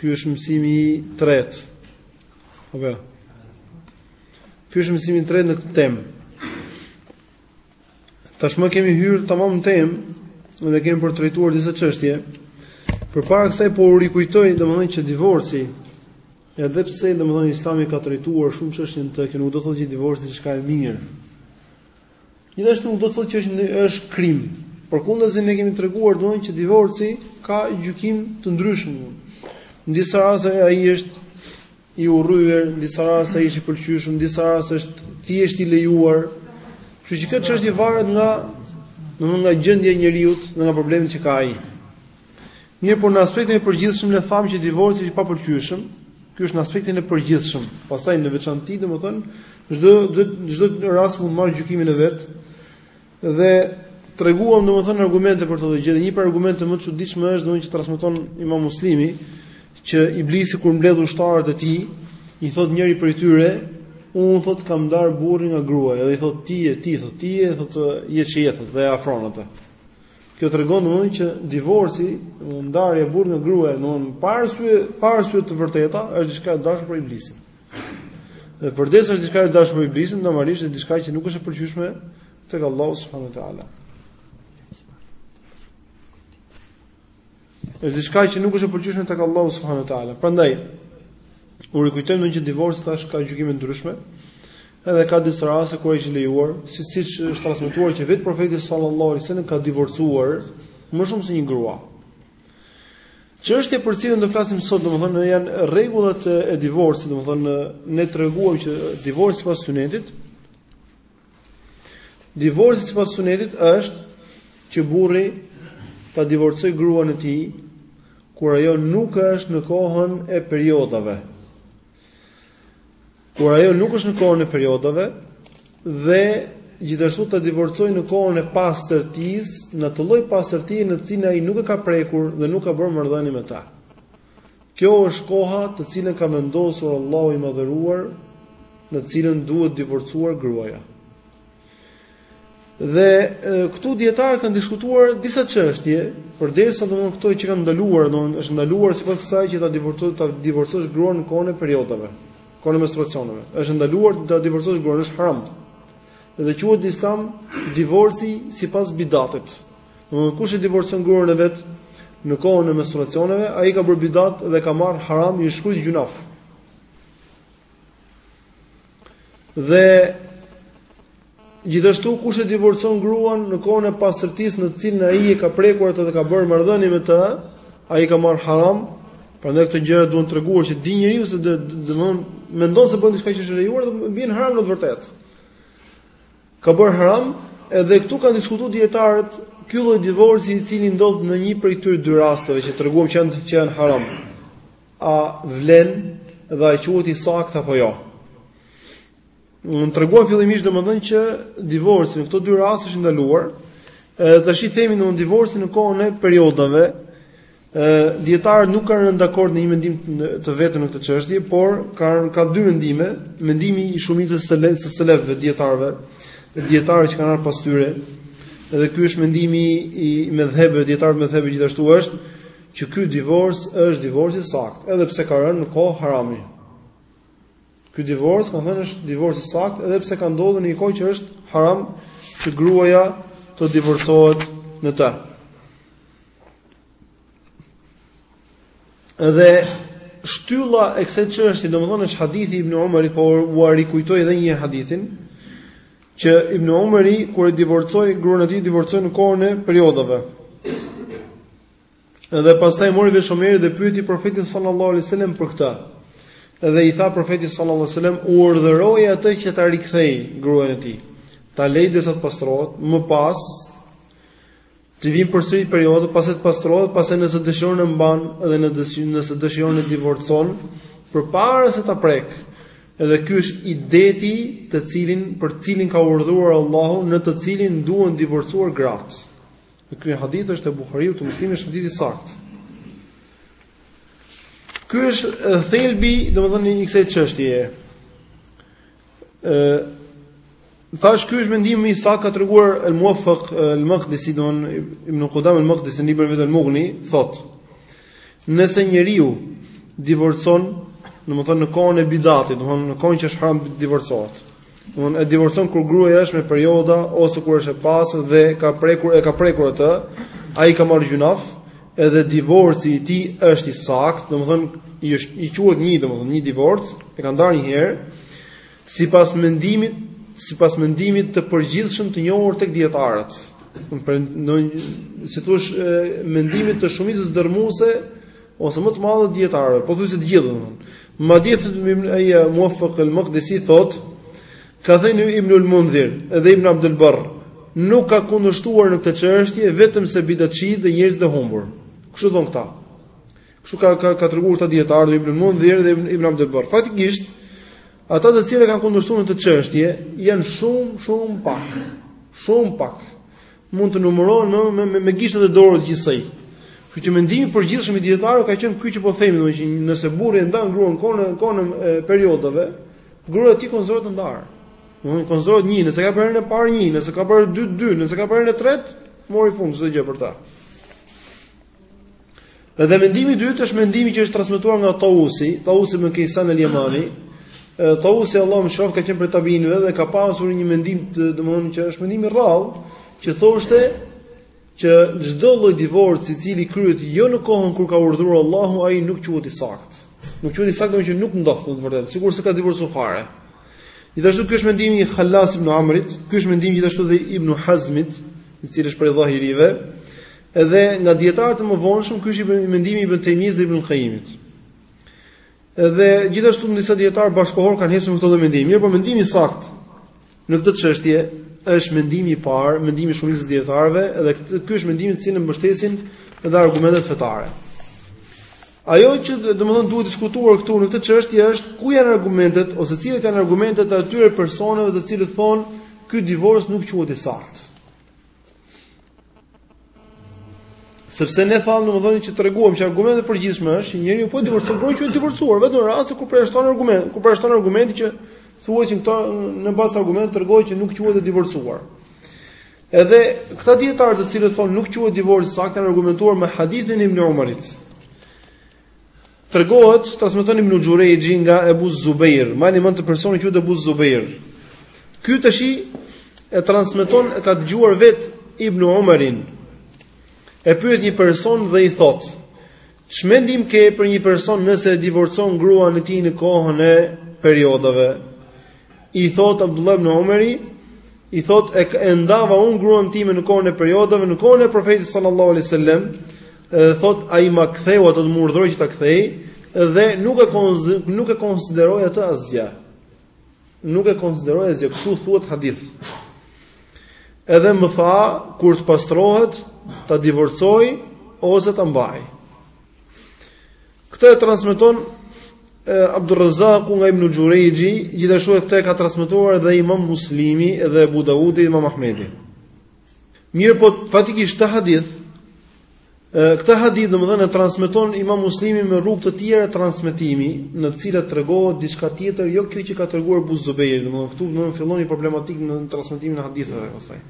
Ky është mësimi i tretë. Apo. Ky është mësimi i tretë në këtë temë. Tashmë kemi hyrë tamam në temë dhe kemi për të trajtuar disa çështje. Përpara kësaj po u rikujtoj domethënë që divorci edhe pse domethënë Islami ka trajtuar shumë çështje të këtij, nuk do të thotë që divorci është diçka e mirë. Gjithashtu nuk do të thotë që është është krim. Përkundazi ne kemi treguar domethënë që divorci ka gjykim të ndryshëm. Në disa raste ai është i urryer, në disa raste ai është i pëlqyeshëm, në disa raste është thjesht i lejuar. Kështu që kjo çështje varet nga domethënë nga gjendja e njeriut dhe nga problemet që ka ai. Mirëpo në aspektin e përgjithshëm le të themi që divorci është i papëlqyeshëm, ky është në aspektin e përgjithshëm. Pastaj në veçanti, domethënë, çdo çdo rast mund të marrë gjykimin e vet. Dhe treguam domethënë argumente për këtë gjë dhe një prej argumenteve më të çuditshme është domethënë që transmeton Imam Muslimi që iblisi kur mbledh ushtarët e tij, i thot njëri prej tyre, unë thot kam ndar burrin nga gruaja dhe i thot ti e ti thot ti e thot je çi je thot dhe afron atë. Kjo tregon domethënë që divorci, domethënë ndarja e burrit nga gruaja, domethënë pa arsye, pa arsye të vërteta, është diçka e dashur për iblisin. Dhe përderisa është diçka e dashur për iblisin, normalisht është diçka që nuk është e pëlqyeshme tek Allahu subhanahu wa taala. Është diçka që nuk është e pëlqyeshme tek Allahu subhanahu wa taala. Prandaj u rikujtojmë domethënë divorci tash ka gjykime ndryshme. Edhe ka disa raste kur është lejuar, si siç është transmetuar që vetë profeti sallallahu alaihi wasallam ka divorcuar më shumë se një grua. Çështja për cilën do flasim sot, domethënë janë rregullat e divorcit, domethënë ne treguam që divorci sipas sunetit Divorci sipas sunetit është që burri ta divorcojë gruan e tij kur ajo nuk është në kohën e periodave. Kur ajo nuk është në kohën e periodave dhe gjithashtu ta divorcojë në kohën e pastërtisë, në atë lloj pastërtie në të cilën ai nuk e ka prekur dhe nuk ka bërë marrëdhënie me ta. Kjo është koha të cilën ka vendosur Allahu i Madhëruar në të cilën duhet divorcuar gruaja. Dhe këtu dijetarët kanë diskutuar disa çështje, përderisa domthonë këto që kanë ndaluar, domthonë është ndaluar sipas kësaj që ta divorcosh ta divorcosh gruan në kohën e periodave, kohën e menstruacioneve. Është ndaluar ta divorcosh gruan, është haram. Dhe quhet në Islam divorci sipas bidatit, Domethënë kush e divorcon gruan e vet në kohën e menstruacioneve, ai ka bërë bidat dhe ka marrë haram një shkujt gjynaf. Dhe gjithashtu kush e divorcon gruan në kohën e pastërtisë në të cilën ai e ka prekur atë dhe ka bërë marrëdhënie me të, ai ka marrë haram. Prandaj këto gjëra duhen treguar që ta dijë njeriu se domethënë mendon se bën diçka që është e lejuar dhe bën haram në të vërtetë. Ka bërë haram, edhe këtu kanë diskutuar dijetarët, ky lloj divorci i cili ndodh në një prej këtyre dy rasteve që treguam që janë që janë haram. A vlen dhe a quhet i saktë apo jo? Ne treguam fillimisht domethënë që divorci në këto dy raste është i ndaluar. Edhe tashi themi divorci në kohën e periodave, Dijetarët nuk kanë rënë dakord në një mendim të vetëm në këtë çështje, por kanë ka dy mendime, mendimi i shumicës së selefëve dijetarëve, dijetarët që kanë ardhur pas tyre, dhe ky është mendimi i medhhebeve dijetarëve medhhebeve gjithashtu është që ky divorc është divorc i saktë, edhe pse ka rënë në kohë harami. Ky divorc, kanë thënë është divorc i saktë, edhe pse ka ndodhur në një kohë që është haram që gruaja të divorcohet në të. Dhe shtylla e kësaj çështje, domethënë është hadithi i Ibn Umerit, po ua rikujtoj edhe njëherë hadithin që Ibn Umeri kur e divorcoi gruan e tij, divorcoi në kohën e periodave. Dhe pastaj mori vesh Omeri dhe pyeti profetin sallallahu alaihi wasallam për këtë. Dhe i tha profeti sallallahu alaihi wasallam, "Urdhëroje atë që ta rikthejë gruan e tij. Ta lejë derisa të pastrohet, më pas t'i vijnë përsëri periodat, pastaj të pastrohet, pastaj nëse dëshiron e mban dhe nëse dëshiron e divorcon, përpara se ta prekë." Edhe ky është ideti të cilin për të cilin ka urdhëruar Allahu në të cilin duhen divorcuar gratë. Ky hadith është te Buhariu te Muslimi është hadith i saktë. Ky është thelbi, domethënë i kësaj çështjeje. Ë thash ky është mendimi i sa ka treguar El Muwaffaq El Maqdisi don Ibn Qudama El Maqdisi në librin e vet El Mughni thotë Nëse njeriu divorcon, domethënë në kohën e bidatit, domethënë në kohën që është haram të divorcohet. Domethënë e divorcon kur gruaja është me perioda ose kur është e pastër dhe ka prekur e ka prekur atë, ai ka marrë gjynaf, edhe divorci i tij është i saktë, domethënë i është i quhet një, domethënë një divorc, e ka ndarë një herë. Sipas mendimit, sipas mendimit të përgjithshëm të njohur tek dijetarët, domethënë si thua mendimit të shumicës dërmuese ose më të madhe të dijetarëve, pothuajse të gjithë domthonë. Madje Ibn ai Muwaffaq al-Maqdisi thot, ka thënë Ibn al-Mundhir dhe Ibn Abdul Barr, nuk ka kundërshtuar në këtë çështje vetëm se bidatçi dhe njerëzit e humbur. Kështu thon këta. Kështu ka ka ka treguar këta dietarë dhe Ibn Mundhir dhe Ibn Abdul Barr. Faktikisht, ata të cilët kanë kundërshtuar në këtë çështje janë shumë shumë pak. Shumë pak. Mund të numërohen me me me, me gishtat e dorës gjithsej. Kështu që mendimi i përgjithshëm i dijetarëve ka qenë ky që po themi, domethënë që nëse burri e ndan gruan në kohën në kohën e periodave, gruaja e tij konsiderohet e ndarë. Domethënë konsiderohet një, nëse e ka herën e parë një, nëse ka parë dy dy, nëse e ka herën e tretë, mori fund çdo gjë për ta. Dhe mendimi i dytë është mendimi që është transmetuar nga Tausi, Tausi ibn Kaysan al-Yamani. Tausi Allahu e mëshiroftë ka qenë prej tabiinëve dhe ka pasur një mendim të domethënë që është mendim i rrallë, që thoshte që çdo lloj divorci i cili kryhet jo në kohën kur ka urdhëruar Allahu, ai nuk quhet i saktë. Nuk quhet i saktë domethënë që nuk ndodh në të vërtetë, sikur s'e ka divorcuar fare. Gjithashtu ky është mendimi i Khalas ibn Amrit, ky është mendimi gjithashtu dhe Ibn Hazmit, i cili është prej dhahirive. Edhe nga dietarët e mëvonshëm ky është mendimi i Ibn Taymiyes dhe Ibn Qayyimit. Edhe gjithashtu dhe disa dietarë bashkëkohorë kanë ecur me këto dhe mendime. Mirëpo, mendimi i saktë në këtë çështje është mendimi i parë, mendimi i shumicës dietarëve, edhe këtë ky është mendimi të cilin e mbështesin edhe argumentet fetare. Ajo që domethënë duhet diskutuar këtu në këtë çështje është ku janë argumentet ose cilët janë argumentet e atyre personave të cilët thonë ky divorc nuk quhet i saktë. Sepse ne thamë domethënë që treguam që argumenti i përgjithshëm është që njeriu po e divorcoi, gruaja është divorcuar vetëm në raste ku përjashton argument, ku përjashton argumenti që thuhet që këta në bazë të argumentit tregon që nuk quhet e divorcuar. Edhe këta dietarë të cilët thonë nuk quhet divorc i saktë kanë argumentuar me hadithin e Ibn Umarit. Tregohet, transmeton Ibn Xhurejxhi nga Ebu Zubair, mani mend këtë personin quhet Ebu Zubair. Ky tashi e transmeton e ka dëgjuar vet Ibn Umarin. E pyet një person dhe i thot: "Ç'mendim ke për një person nëse e divorcon gruan e tij në kohën e periodave?" I thotë Abdullah ibn Omeri, i thotë e, e ndava unë gruan time në kohën e periodave, në kohën e profetit sallallahu alaihi wasallam, dhe thotë ai ma ktheu atë domethënë më urdhëroi që ta kthej dhe nuk e nuk e konsideroi atë asgjë. Nuk e konsideroi asgjë, kështu thuhet në hadith. Edhe më tha kur të pastrohet, ta divorcoj ose ta mbaj. Këtë e transmeton Abdul Razzaq nga Ibn Jurayji, gjithashtu këtë e ka transmetuar edhe Imam Muslimi dhe Abu Dawudi dhe Imam Ahmedi. Mirëpo faktikisht këtë hadith, këtë hadith domethënë e transmeton Imam Muslimi me rrugë të tjera transmetimi, në të cilat tregohet diçka tjetër, jo kjo që ka treguar Abu Zubairi, domethënë këtu fillon një problematikë në transmetimin e haditheve pastaj.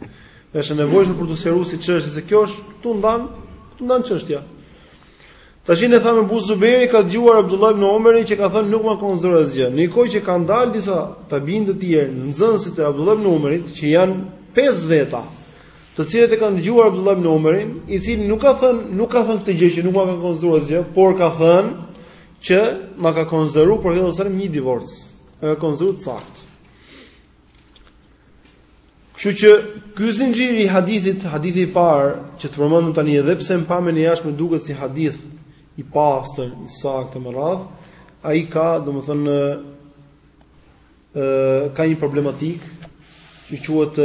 Është nevojshme për të sqaruar si çështje se kjo është këtu ndahet, këtu ndahet çështja. Tashi ne thamë Abu Zuberi ka dëgjuar Abdullah ibn Omerin që ka thënë nuk ma konsideroi asgjë. Në një kohë që kanë dalë disa tabiin të tjerë, nxënësit e Abdullah ibn Omerit që janë pesë veta, të cilët e kanë dëgjuar Abdullah ibn Omerin, i cili nuk ka thënë, nuk ka thënë këtë gjë që nuk ma ka konsideruar asgjë, por ka thënë që ma ka konsideruar për hidhën e një divorc. E ka konsideruar të saktë. Kështu që ky zinxhir i hadithit, hadithi i parë që e përmendëm tani edhe pse në pamjen e jashtme duket si hadith i pastër, i saktë me radhë, ai ka, domethënë ë ka një problematikë që quhet,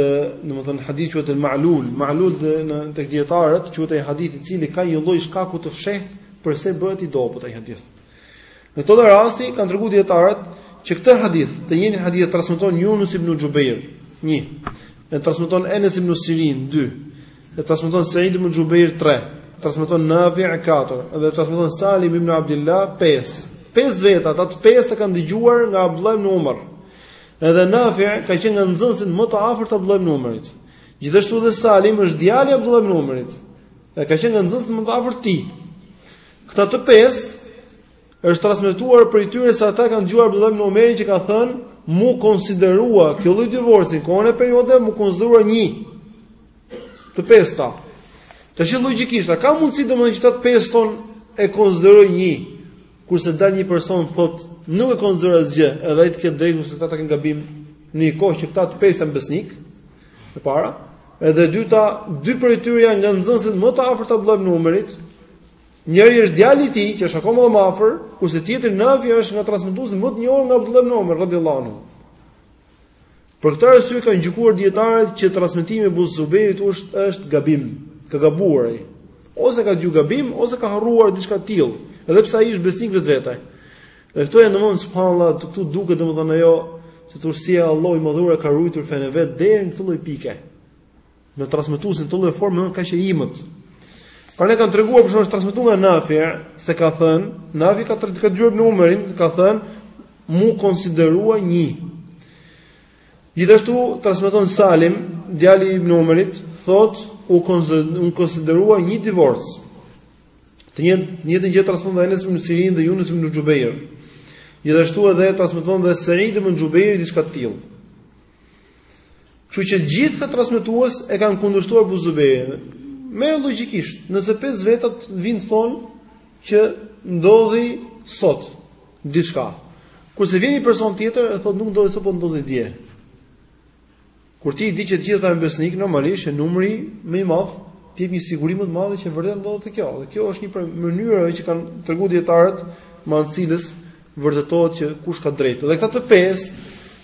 domethënë hadith quhet al-ma'lul, ma'lul në tek dietarët quhet ai hadith i cili ka një lloj shkaku të fshehtë përse bëhet i dobët ai hadith. Në këtë lloj rasti kanë treguar dietarët që këtë hadith, të njëjtin hadith transmeton Yunus ibn Jubair, 1. E transmeton Enes ibn Sirin, 2. E transmeton Sa'id ibn Jubair, 3. E transmeton Nafi, 4. Dhe e transmeton Salim ibn Abdullah, 5. Pesë vetë ata të pestë kanë dëgjuar nga Abdullah ibn Umar. Edhe Nafi ka qenë nga nxënësit më të afërt të Abdullah ibn Umarit. Gjithashtu dhe Salim është djali i Abdullah ibn Umarit. Ai ka qenë nga nxënësit më të afërt të tij. Këta të pestë është transmetuar prej tyre se ata kanë dëgjuar Abdullah ibn Omerin që ka thënë, "Mu konsiderua kjo lloj divorci në kohën e periudhës, mu konsiderua një, të pestë." Tash logjikisht, a ka mundësi domethënë që të pestë thonë e konsideroi një, kurse dal një person thotë, "Nuk e konsideroi asgjë, edhe ai të ketë drejtë ose ata të kenë gabim." Në një kohë që këta të pesë janë besnikë, e para, edhe e dyta, dy prej tyre janë nga nxënësit më të afërt të Abdullah ibn Omerit, Njëri është djali i tij, që është akoma më afër, kurse tjetri Nafi është nga transmetuesit më të njohur nga Abdullah ibn Umar radhiyallahu anhu. Për këtë arsye kanë gjykuar dietarët që transmetimi i Abu Zubeirit është është gabim, ka gabuar ai. Ose ka dëgju gabim ose ka harruar diçka të tillë, edhe pse ai është besnik në vetvete. Dhe këto janë domethënë subhanallah, këtu duket domethënë ajo urtësia e Allahut të Madhëruar ka ruajtur fenë vet deri në këtë lloj pike. Në transmetuesit të lloj forme ka që imët. Pra ne kanë treguar siç është transmetuar nga Nafi se ka thënë, Nafi ka të ka dëgjuar Ibn Umerin, ka thënë m'u konsiderua një. Gjithashtu transmeton Salim, djali i Ibn Umerit, thot u konsiderua një divorc. Të një njëjtën gjë transmeton edhe Enes ibn Sirin dhe Yunus ibn Jubair. Gjithashtu edhe transmeton dhe Sa'id ibn Jubair diçka të tillë. Kështu që gjithë këta transmetues e kanë kundërshtuar Abu Zubejrin. Dhe logjikisht, nëse pesë veta vijnë thonë që ndodhi sot diçka. Kurse vjen një person tjetër e thotë nuk ndodhi sot, por ndodhi dje. Kur ti e di që të gjithë ata janë besnikë, normalisht që numri më i madh të jep një siguri më të madhe që vërtet ndodhte kjo. Dhe kjo është një mënyrë që kanë treguar dietarët me anë të cilës vërtetohet që kush ka të drejtë. Dhe këta të pesë,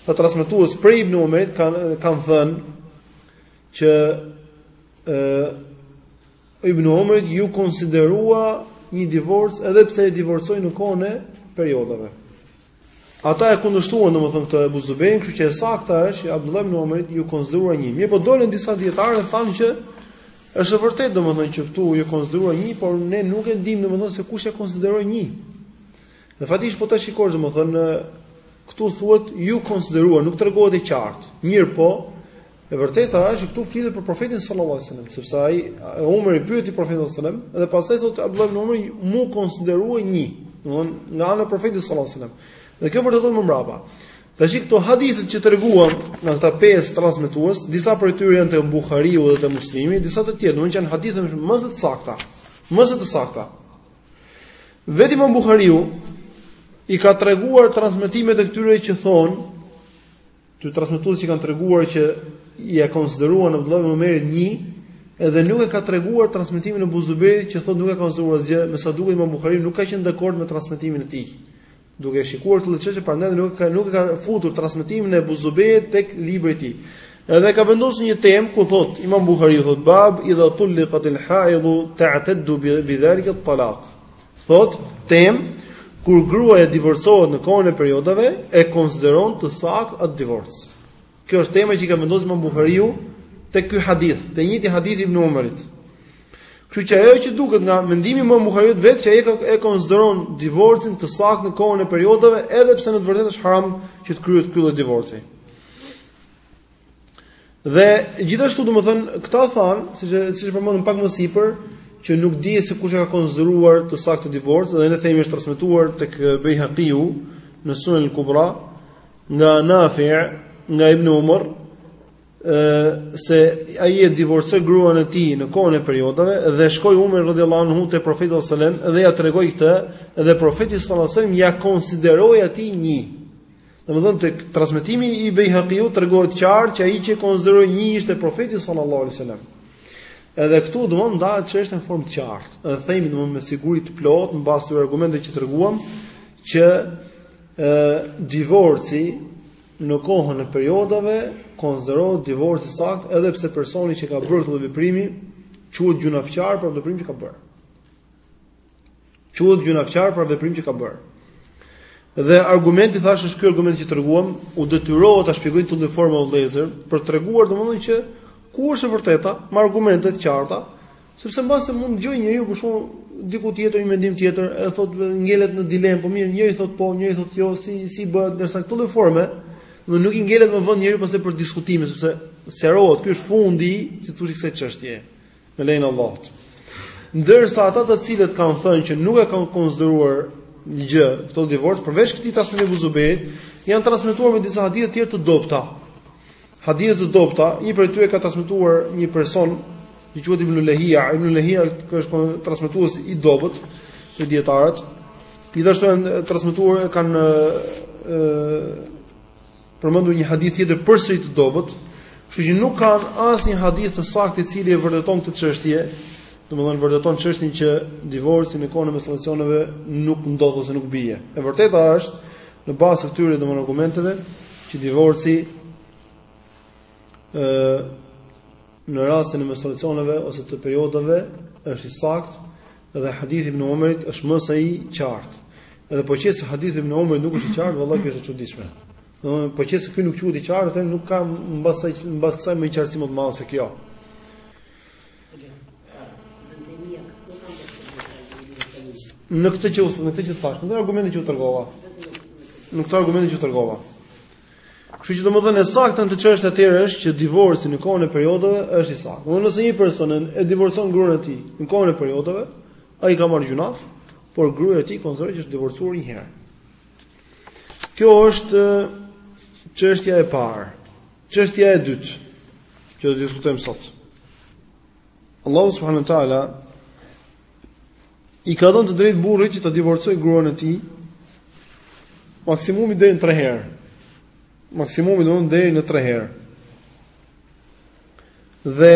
të transmetues prej Ibn Umerit kanë kanë thënë që ë Ibn Umerit iu konsiderua një divorc edhe pse e divorcoi në kohën e periodave. Ata e kundërshtuan domethënë këtë Abu Zubejrin, kështu që e saktë është që Abdullah ibn Umerit iu konsiderua një. Mirëpo dolën disa dietarë e thanë që është vërtet domethënë që këtu iu konsiderua një, por ne nuk e dimë domethënë se kush e konsideroi një. Dhe faktikisht po ta shikosh domethënë këtu thuhet iu konsiderua, nuk tregohet e qartë. Mirëpo, e vërteta është që këtu flitet për profetin sallallahu alajhi wasallam, sepse ai Umeri e pyeti profetin sallallahu alajhi wasallam dhe pastaj thotë Abdullah ibn Umeri m'u konsiderua një, domthonë nga ana e profetit sallallahu alajhi wasallam. Dhe kjo vërtetohet më mbrapa. Tash këto hadithe që treguam nga këta pesë transmetues, disa prej tyre janë te Buhariu dhe te Muslimi, disa të tjerë, domthonë janë hadithe më të sakta, më të sakta. Vetë Imam Buhariu i ka treguar transmetimet e këtyre që thonë, këtyre transmetuesve që kanë treguar që i është konsideruar Abdullah ibn Omerit një, edhe nuk e ka treguar transmetimin e Abu Zubejrit që thotë nuk e ka konsideruar asgjë, me sa duket Imam Buhariu nuk ka qenë dakord me transmetimin e tij. Duke shikuar këtë çështje prandaj dhe nuk e ka futur transmetimin e Abu Zubejrit tek libri i tij. Edhe ka vendosur një temë ku thot Imam Buhariu thot bab idha tuliqat al haid ta'taddu bi dhalika al talaq. Thot temë kur gruaja divorcohet në kohën e periodave e konsideron të saktë atë divorc. Kjo është tema që ka vendosur Imam Buhariu te ky hadith, te njëjti hadith i Ibn Umarit. Kështu që ajo që duket nga mendimi i Imam Buhariut vetë që ai e konsideron divorcin të saktë në kohën e periodave, edhe pse në të vërtetë është haram që të kryhet ky lloj divorci. Dhe gjithashtu domethënë këta thanë, siç e siç e përmendëm pak më sipër, që nuk dihet se kush e ka konsideruar të saktë divorcin dhe ne themi është transmetuar tek Bejhaqiu në Sunan al-Kubra, Nga Nafi, nga Ibn Umar, se ai e divorcoi gruan e tij në kohën e periodave dhe shkoi Umar radhiyallahu anhu te profeti sallallahu alajhi wasallam dhe ia tregoi këtë dhe profeti sallallahu alajhi wasallam ia konsideroi atij një. Domethënë tek transmetimi i Bejhaqiu tregohet qartë që ai që konsideroi një ishte profeti sallallahu alajhi wasallam. Edhe këtu domethënë ndahet çështja në formë të qartë. Edhe themi domthonë me siguri të plotë në bazë të argumenteve që treguam që Ë divorci në kohën e periodave konsiderohet divorc i saktë edhe pse personi që ka bërë këtë veprim quhet gjunafqar për veprim që ka bërë. Quhet gjunafqar për veprim që ka bërë. Dhe argumenti thashë është ky argument që treguam, u detyrova ta shpjegoj në këtë lloj forme vëllëzër për të treguar domethënë që ku është e vërteta, me argumente të qarta, Sepse mbase mund të dëgjojë njeriu për shembull diku tjetër një mendim tjetër, e thotë ngelet në dilemë, po mirë, njëri thotë po, njëri thotë jo, si si bëhet ndërsa në këtë lloj forme, domethënë nuk i ngelet më vend njeriu pastaj për diskutime, sepse sqarohet, ky është fundi, si i thonë i kësaj çështje. Me lejen e Allahut. Ndërsa ata të cilët kanë thënë që nuk e kanë konsideruar një gjë, këtë divorc përveç këtij transmetimit Ebu Zubejrit, janë argumentuar me disa hadithe të tjera të dobta. Hadithe të dobta, një prej tyre ka transmetuar një person që quhet Ibn Lehia, Ibn Lehia është transmetues i dobët te dijetarët. Gjithashtu janë transmetuar e kanë përmendur një hadith tjetër përsëri të dobët, kështu që nuk kanë asnjë hadith të saktë i cili e vërteton këtë çështje, domethënë vërteton çështjen që divorci në kohën e menstruacioneve nuk ndodh ose nuk bie. E vërteta është Në bazë të këtyre domethënë argumenteve që divorci ë në rastin e menstruacioneve ose të periodave është i saktë dhe hadithi i ibn Umerit është më se i qartë. Edhe po qe se hadithi i ibn Umerit nuk është i qartë, vallahi kjo është e çuditshme. Domthonë po qe se ky nuk quhet i qartë, atëherë nuk ka mbas mbas kësaj më një qartësi më të madhe se kjo. Në këtë që në këtë që thash, në këtë argument që u tregova. Në këtë argument që u tregova. Kështu që domethënë e sakta në çështje është që divorci në kohën e periodave është i saktë. Domethënë nëse një person e divorcon gruan e tij në kohën e periodave, ai ka marrë gjunaf, por gruaja e tij konsiderohet që është divorcuar një herë. Kjo është çështja e parë. Çështja e dytë që do të diskutojmë sot. Allahu subhanahu wa taala i ka dhënë të drejtë burrit që ta divorcojë gruan e tij maksimumi deri në 3 herë. Maksimumi domethënë deri në 3 herë. Dhe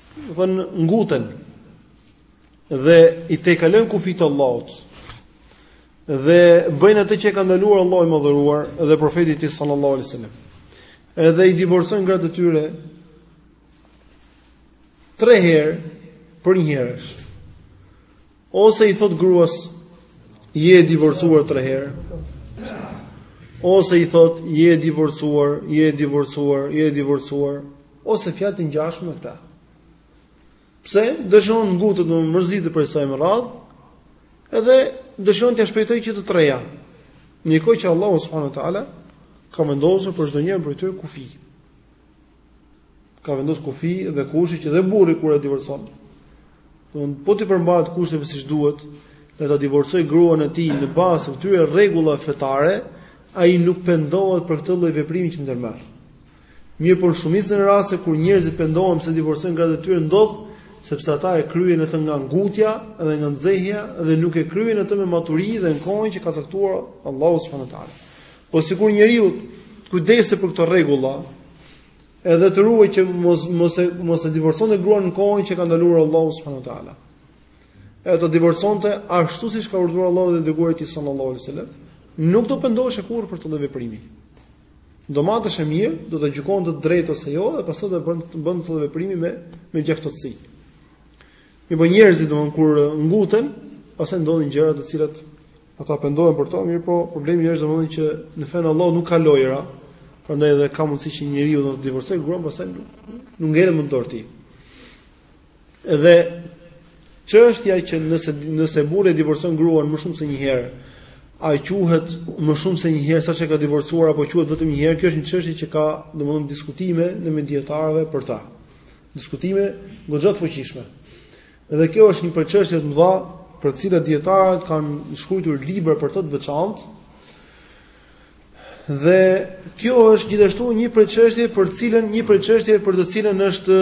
domethënë nguten dhe i tejkalojnë kufijtë e Allahut dhe bëjnë atë që e ka ndaluar Allahu i madhëruar dhe profeti i tij sallallahu alaihi wasallam. Edhe i divorcojnë gratë e tyre tre herë përnjëherësh. Ose i thotë gruas je e divorcuar 3 herë. Ose i thotë je e divorcuar, je e divorcuar, je e divorcuar, ose fjalë të ngjashme me këto. Pse dëshiron ngutet në mërzi prej saj me radhë, edhe dëshiron t'ia shpejtojë që të treja. Në një kohë që Allahu subhanahu wa taala ka vendosur për çdonjërin prej tyre kufi. Ka vendosur kufi dhe kushte që dhe burri kur e divorcon, domethënë po t'i përmbahet kushteve siç duhet, dhe ta divorcojë gruan e tij në bazë të këtyre rregullave fetare, ai nuk pendohet për këtë lloj veprimi që ndërmerr. Mirëpo në shumicën e rasteve kur njerëzit pendohen se divorcojnë gratë e tyre ndodh sepse ata e kryejnë atë nga ngutja dhe nga nxehja dhe nuk e kryejnë atë me maturi dhe në kohën që ka caktuar Allahu subhanahu wa taala. Po sikur njeriu të kujdesej për këto rregulla, edhe të ruhej që mos mos e mos e divorconte gruan në kohën që ka ndaluar Allahu subhanahu wa taala. Edhe ta divorconte ashtu siç ka urdhëruar Allahu dhe i dërguari i tij sallallahu alaihi wasallam, nuk do pendoheshe kurrë për këtë lloj veprimi. Do mateshe mirë, do të gjykonte drejt ose jo dhe pastaj do bënte, bënte këtë veprim me me gjakftohtësi. Mirëpo njerëzit domethënë kur nguten, pastaj ndodhin gjëra të cilat Ata pendohen për to, mirëpo problemi është domethënë që në fenë e Allahut nuk ka lojëra, prandaj edhe ka mundësi që njeriu ta divorcojë gruan, pastaj nuk ngelen më në dorë të tij. Edhe çështja që nëse nëse burri divorcon gruan më shumë se një herë, a quhet më shumë se një herë sa ç'e ka divorcuar apo quhet vetëm një herë, kjo është një çështje që ka domethënë diskutime në mes dijetarëve për të. Diskutime goxha të fuqishme. Dhe kjo është një prej çështjeve të mëdha, për të cilat dijetarët kanë shkruar libra për to të veçantë. Dhe kjo është gjithashtu një prej çështjeve për të cilën një prej çështjeve për të cilën është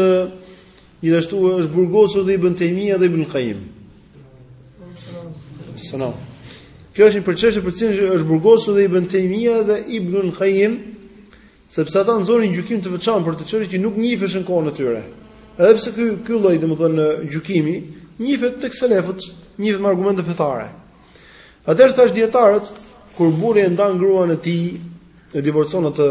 gjithashtu është burgosur dhe Ibn Taymija dhe Ibn Qayyim. Selam. Kjo është një prej çështjeve për të cilën është burgosur dhe Ibn Taymija dhe Ibn Qayyim Sepse ata nxorën një gjykim të veçantë për këtë çështje që nuk njiheshe në kohën e tyre. Edhe pse ky ky lloj, domethënë, gjykimi njifet tek selefët, njifet me argumente fetare. Atëherë thashë dijetarët, kur burri e ndan gruan e tij, e divorcon atë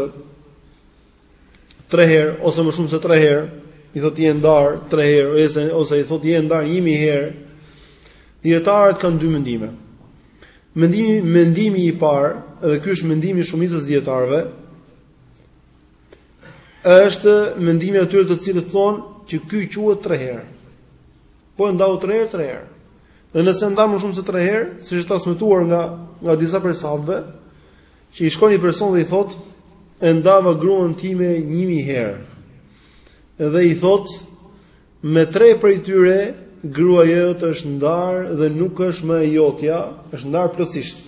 tre herë ose më shumë se tre herë, i thotë je e ndarë tre herë ose ose i thotë je e ndarë 1000 herë. Dijetarët kanë dy mendime. Mendimi, mendimi i parë, dhe ky është mendimi i shumicës dijetarëve, është mendimi i atyre të cilët thonë që ky quhet tre herë. Po e ndau tre herë, tre herë. Dhe nëse e ndan më shumë se tre herë, siç është transmetuar nga nga disa prej sahabëve, që i shkon një person dhe i thotë e ndava gruan time 1000 herë. Dhe i thotë Me tre prej tyre gruaja jote është ndarë dhe nuk është më e jotja, është ndarë plotësisht.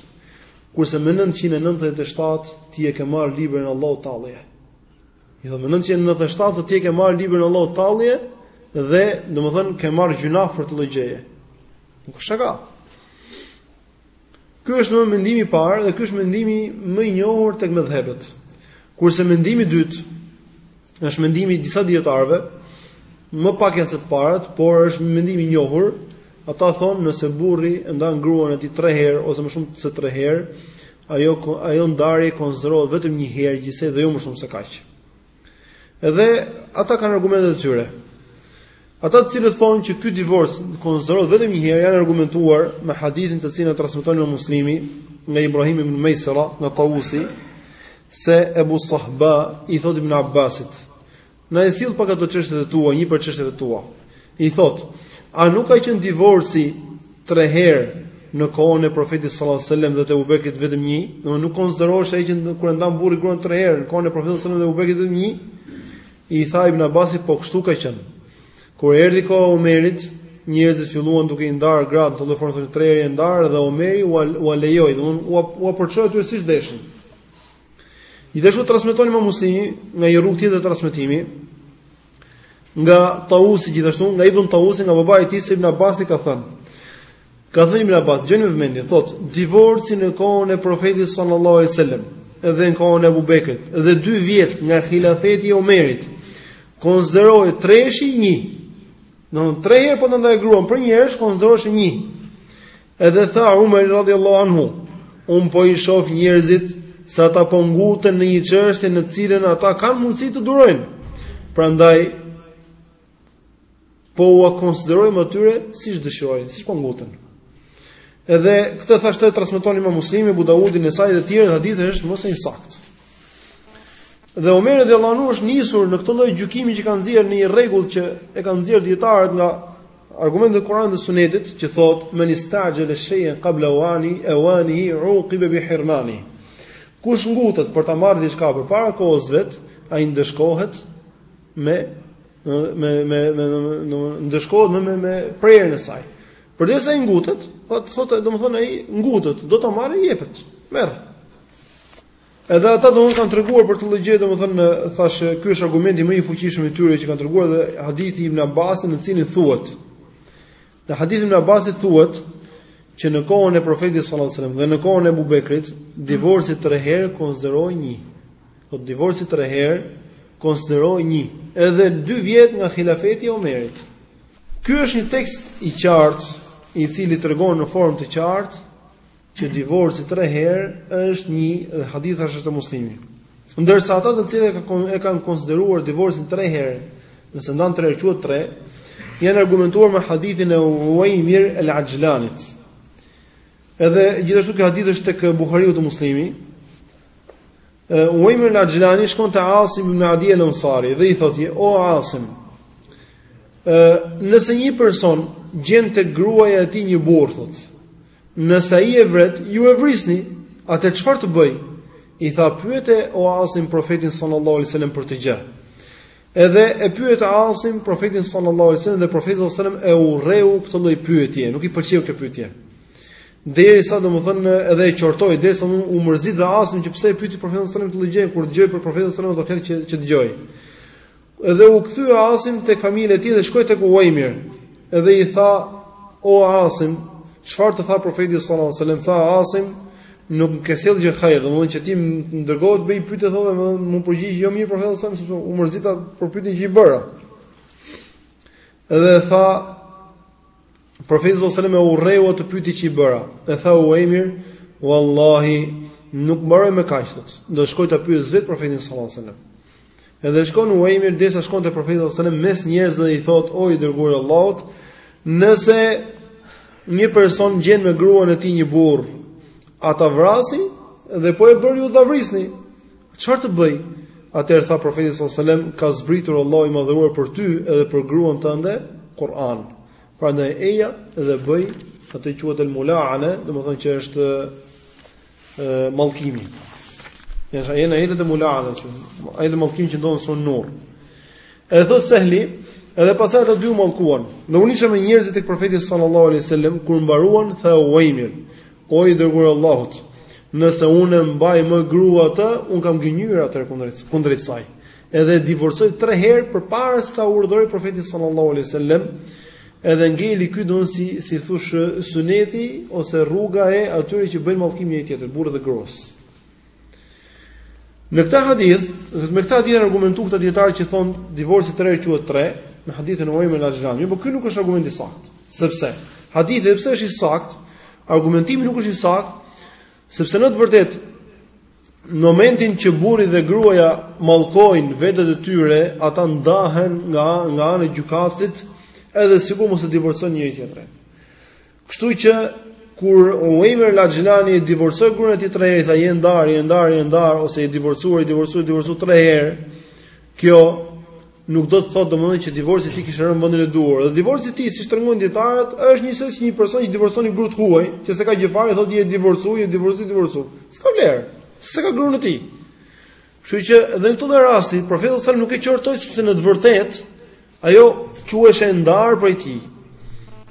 Kurse me 997 ti e ke marrë librin e Allahut tallje. I thotë me 997 ti e ke marrë librin e Allahut tallje dhe domethënë ke marrë gjynaf për këtë lloj gjëje. Nuk është shaka. Ky është më mendimi i parë dhe ky është mendimi më i njohur tek medhhebet. Kurse mendimi i dytë është mendimi i disa dijetarëve, më pak janë se të parët, por është mendimi i njohur. Ata thonë nëse burri e ndan gruan e tij 3 herë ose më shumë se 3 herë, ajo ajo ndarje konsiderohet vetëm një herë gjithsej dhe jo më shumë se kaq. Edhe ata kanë argumentet e tyre. Ata të cilët thonë që ky divorc konsiderohet vetëm një herë janë argumentuar me hadithin të cilin e transmeton Imam Muslimi nga Ibrahim ibn Mejsera nga Tausi se Ebu Sahba i thotë Ibn Abbasit, "Na e sill pak ato çështjet e tua, një prej çështjeve e tua." I thotë, a nuk ka qenë divorci tre herë në kohën e Profetit sallallahu alajhi wasallam dhe të Abu Bekrit vetëm një? Domethënë nuk konsiderohej ai që kur e ndan burri gruan tre herë në kohën e Profetit sallallahu alajhi wasallam dhe Abu Bekrit vetëm një? I tha Ibn Abbasi, po kështu ka qenë. Kur erdhi koha e Omerit, njerëzit filluan duke i ndarë gratë, në këtë lloj forme thonë tre herë ndarë dhe Omeri ua lejoi, domethënë ua përçoi atyre siç deshën. Gjithashtu transmeton Imam Muslimi nga një rrugë tjetër transmetimi, Nga Tausi gjithashtu, nga Ibn Tausi, nga babai i tij se Ibn Abbasi ka thënë. Ka thënë Ibn Abbas, dëgjoni me vëmendje, thotë, divorci në kohën e Profetit sallallahu alaihi wasallam dhe në kohën e Abu Bekrit dhe 2 vjet nga hilafeti i Omerit konsiderohej treshi një. Domethënë tre herë po të ndaje gruan përnjëherësh konsiderohej një. Edhe tha Umeri radhiyallahu anhu, unë po i shoh njerëzit se ata po nguten në një çështje në të cilën ata kanë mundësi të durojnë. Prandaj po ua konsiderojmë atyre siç dëshirojnë, siç po nguten. Edhe këtë gjithashtu transmeton Imam Muslimi, Ebu Daudi, Nesaiu dhe të tjerë, hadithi është më se i saktë. Dhe Omeri radiallahu anhu është nisur në këtë lloj gjykimi që kanë nxjerrë në një rregull që e kanë nxjerrë dietarët nga argumentet e Kuranit dhe Sunetit, që thotë men istajal shay'an qabla awani awanihi uqib bi hirmani. Kush ngutet për ta marrë diçka përpara kohës vet, ai ndëshkohet me me me me ndëshkohet me me, me prerjen e saj. Përderisa ai ngutet, thotë thotë domethënë ai ngutet, do ta marrë jepet. Merr. Edhe ata domethënë kanë treguar për këtë lloj gjë, domethënë thashë ky është argumenti më i fuqishëm i tyre që kanë treguar dhe hadithi i Ibn Abbasit në të cilin thuhet. Në hadithin e Ibn Abbasit thuhet që në kohën e Profetit sallallahu alajhi wasallam dhe në kohën e Abu Bekrit, divorci tre herë konsiderohej një. Po divorci tre herë konsiderohej një, edhe dy vjet nga hilafeti i Omerit. Ky është një tekst i qartë, i cili tregon në formë të qartë Që divorci tre herë është një dhe hadith është te Muslimi. Ndërsa ata të cilët e kanë konsideruar divorcin tre herë, nëse ndan tre herë quhet tre, janë argumentuar me hadithin e Uaymir al-Ajlanit. Edhe gjithashtu ky hadith është tek Buhariu te Muslimi. Uaymir al-Ajlani shkon te Asim ibn Adi al-Ansari dhe i thotë: "O Asim, nëse një person gjen te gruaja e tij një burrë, Nëse ai e vret, ju e vrisni. Atëherë çfarë të bëjë? I tha pyete o Asim profetin sallallahu alaihi wasallam për këtë gjë. Edhe e pyet Asim profetin sallallahu alaihi wasallam dhe profeti sallallahu alaihi wasallam e urreu këtë lloj pyetje, nuk i pëlqeu kjo pyetje. Derisa domethënë edhe e qortoi, derisa u mërzit dhe Asim që pse e pyeti profetin sallallahu alaihi wasallam këtë gjë kur dëgjoi prej profetit sallallahu alaihi wasallam ato fjalë që që dëgjoi. Edhe u kthye Asim tek familja e tij dhe shkoi te ai Uajmir. Edhe i tha: "O Asim, çfarë të tha profeti sallallahu alajhi wasallam?" Tha Asim: "Nuk më ke sjellë gjë hajër, domethënë që ti më dërgove të bëj pyetje thotë, më m'u përgjigj jo mirë profeti sallallahu alajhi wasallam, u mërzita për pyetjen që i bëra." Edhe tha Profeti sallallahu alajhi wasallam e urreu atë pyetje që i bëra. E tha Uajmir: "Wallahi, nuk mbaroj me kaq sot. Do shkoj ta pyes vetë profetin sallallahu alajhi wasallam." Edhe shkon Uaimir derisa shkon te profeti sallallahu alajhi wasallam mes njerëzve dhe i thotë o i dërguari i Allahut, nëse një person gjen me gruan e tij një burrë, a ta vrasë dhe po e bëri ju ta vrisni. Çfarë të bëjë? Atëherë tha profeti sallallahu alajhi wasallam, ka zbritur Allahu i madhëruar për ty edhe për gruan tënde Kur'an. Prandaj eja dhe bëj atë quhet el mulaane, domethënë që është mallkimi. Ja sa janë edhe të mulanë, ai dhe mallkimi që ndodhen son nur. Edhe thot Sehli, edhe pastaj ata dy u mallkuan. Dhe unë isha me njerëzit tek profeti sallallahu alaihi wasallam kur mbaruan tha Uaimir, o i dërguar i Allahut, nëse unë e mbaj më grua atë, un kam gënjyer atëherë kundrejt kundrejt saj. Edhe e divorcoi 3 herë përpara se ta urdhërojë profeti sallallahu alaihi wasallam Edhe ngeli ky domthon si si thosh syneti ose rruga e atyre që bëjnë mallkim njëri tjetrit, burrë dhe gruas. Në këtë hadith, me këtë hadith argumentuan këta dietar që thon divorci tre quhet tre, me hadithin e Uaymir al-Ajlan. Jo, por ky nuk është argument i saktë. Sepse hadithi edhe pse është i saktë, argumentimi nuk është i saktë, Sepse në të vërtetë në momentin që burri dhe gruaja mallkojnë vetet e tyre, ata ndahen nga nga ana e gjykatësit, edhe sikur mos e divorcojnë njëri tjetrin. Kështu që kur Uajmir al-Ajlani e divorcoi gruan e tij tre herë, tha je ndar, je ndar, je ndar ose je divorcuar, je divorcuar, divorcuar tre herë. Kjo nuk do të thotë domosdoshmë që divorci i tij kishte rënë në vendin e duhur. Dhe divorci i tij, siç tregojnë dietarët, është njësoj si një person që divorcon një grua të huaj, që s'e ka gjë fare, thotë je divorcu, je divorcu, divorcu. S'ka vlerë. S'e ka gruan e tij. Kështu që edhe në këtë rast, profeti sallallahu alajhi wasallam nuk e qortoi sepse në të vërtetë ajo quhej e ndar prej tij.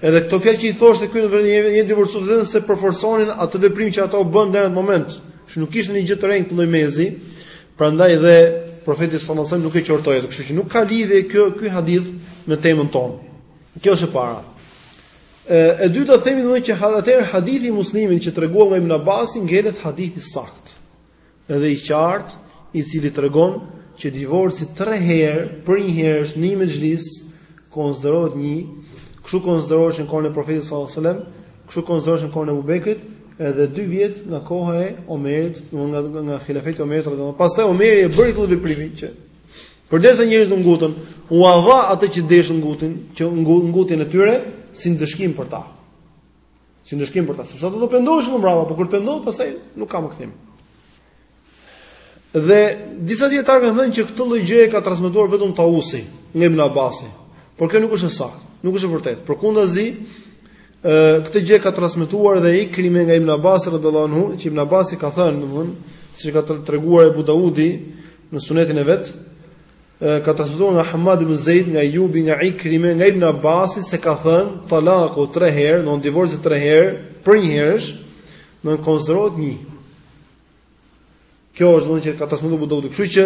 Edhe këto fjalë që i thoshte këtu në vendin e një divorcu vetëm se përforconin atë veprim që ata bënë në atë moment. Që nuk kishte një gjë të rëndë këndoj mezi, Prandaj dhe profeti sallallahu alajhi wasallam nuk e qortoi atë, kështu që nuk ka lidhje kjo ky hadith me temën tonë. Kjo është e para. E, e dyta themi domethënë që atëherë hadithi i Muslimit që treguam nga Ibn Abbas ngelet hadith i saktë. Edhe i qartë, i cili tregon që divorci 3 herë për një herë në një mexhlis konsiderohet një kështu konsiderohej në kohën e profetit sallallahu alajhi wasallam Kështu konsiderohesh në kohën e Abu Bekrit edhe dy vjet nga koha e Omerit, domthonë nga nga hilafeti i Omerit radhiyallahu anhu. Pastaj Omeri e bëri këtë veprim që përderisa njerëzit u ngutën, u dha atë që deshën ngutjen, që ngutjen e tyre si ndëshkim për ta. Si ndëshkim për ta, sepse ato do pendoheshin më mbrapa, por kur pendohet pastaj nuk ka më kthim. Dhe disa dietarë kanë thënë që këtë lloj gjëje e ka transmetuar vetëm Tausi nga Ibn Abbasi. Por kjo nuk është e saktë, nuk është e vërtetë. Përkundazi, ë këtë gjë e ka transmetuar dhe Ikrime nga Ibn Abbasi radhiyallahu anhu, që Ibn Abbasi ka thënë, domthon, siç ka treguar Abu Daudi në sunenin e vet, ka transmetuar nga Hamad ibn Zeid nga Ejubi nga Ikrime nga Ibn Abbasi se ka thënë talaku 3 herë, domthon divorci 3 herë, përnjëherësh, domthon konsiderohet një. Kjo është domethënë që ka transmetuar Abu Dawudi. Kështu që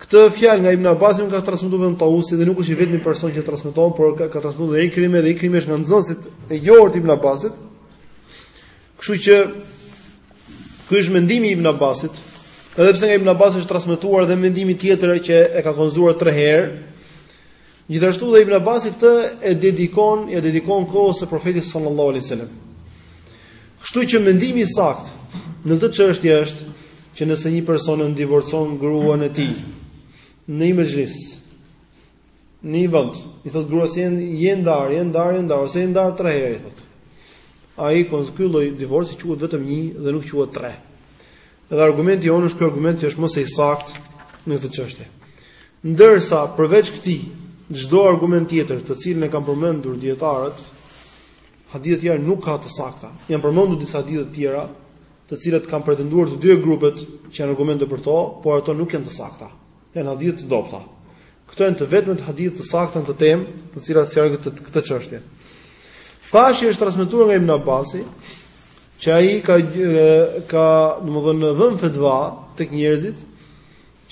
këtë fjalë nga Ibn Abbasi nuk ka transmetuar vetëm Tausi dhe nuk është i vetmi person që transmeton, por ka, ka transmetuar edhe Ikrime dhe Ikrime është nga nxënësit e njohur të Ibn Abbasit. Kështu që ky është mendimi i Ibn Abbasit, edhe pse nga Ibn Abbasi është transmetuar dhe mendimi tjetër që e ka konsideruar 3 herë, Gjithashtu dhe Ibn Abbasi këtë e dedikon, e dedikon kohës së Profetit sallallahu alaihi wasallam. Kështu që mendimi i saktë në këtë çështje është që nëse një person e divorcon gruan e tij në një mexhlis, në një vend, i thotë gruas se je ndarë, je ndarë, je ndarë, ose je ndarë tre herë, i thotë. Ai kon, ky lloj divorci quhet vetëm një dhe nuk quhet tre. Edhe argumenti jonë është ky argument që është më se i saktë në këtë çështje. Ndërsa përveç këtij, çdo argument tjetër, të cilin e kanë përmendur dietarët, hadithe të tjera nuk ka të sakta. Janë përmendur disa hadithe të tjera, të cilat kanë pretenduar të dy grupet që janë argumente për to, por ato nuk janë të sakta. Janë hadithe të dobëta. Këto janë të vetmet hadithe të sakta në këtë temë, të cilat sqarojnë këtë këtë çështje. Tashi është transmetuar nga Ibn Abbasi, që ai ka ka, domethënë, dhënë fetva tek njerëzit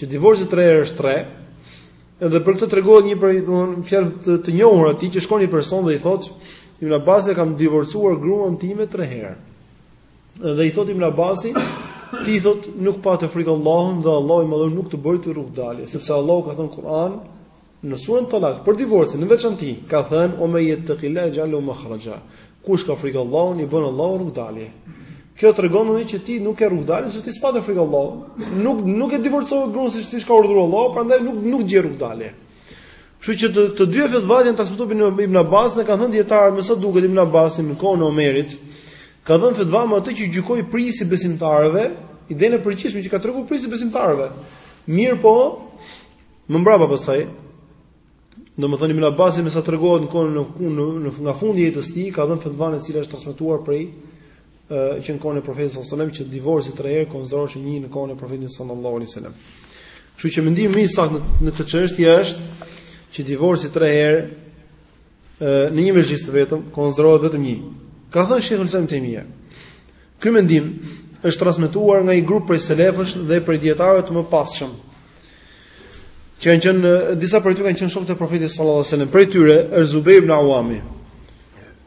që divorci tre herë është tre. Edhe për këtë tregohet një prej domethënë fjalë të, të njohur të tij që shkon një person dhe i thotë Ibn Abbasit e kam divorcuar gruan time tre herë. Dhe i thotë Ibn Abbasi, ti thotë nuk pate frikë Allahun dhe Allahu i madhur nuk të bëri ty rrugëdalje, sepse Allahu ka thënë në Kur'an në surën Talak për divorcin në veçanti, ka thënë wa man yattaqillaha yaj'al lahu makhraja. Kush ka frikë Allahun i bën Allahu rrugëdalje. Kjo tregon edhe që ti nuk ke rrugëdalje, sepse ti s'pate frikë Allahun. Nuk nuk e divorcove gruan siç siç ka urdhëruar Allahu, prandaj nuk nuk gjen rrugëdalje. Kështu që të, të dyja fetvat janë transmetuar nga Ibn Abbasi, e kanë thënë dietarët me sa duket Ibn Abbasi në kohën e Omerit, ka dhënë fetva me atë që gjykoi prijësi i besimtarëve, idenë e përgjithshme që ka treguar prijësi i besimtarëve. Mirëpo, më mbrapa pastaj, domethënë Ibn Abbasi me sa tregohet në kohën në, në, në nga fundi i jetës së tij ka dhënë fetvan e cila është transmetuar prej që në kohën e Profetit sallallahu alajhi wasallam që divorci tre herë konsiderohej një në kohën e Profetit sallallahu alajhi wasallam. Kështu që mendimi më i saktë në këtë çështje është që divorci tre herë në një mexhlis të vetëm konsiderohet vetëm një. Ka thënë Sheikh Al-Islam Ibn Tejmije. Ky mendim është transmetuar nga një grup prej selefësh dhe prej dietarëve të mëpasshëm. Që kanë qenë disa prej tyre kanë qenë shokët e Profetit sallallahu alajhi wasallam. Prej tyre është Zubair ibn Awami,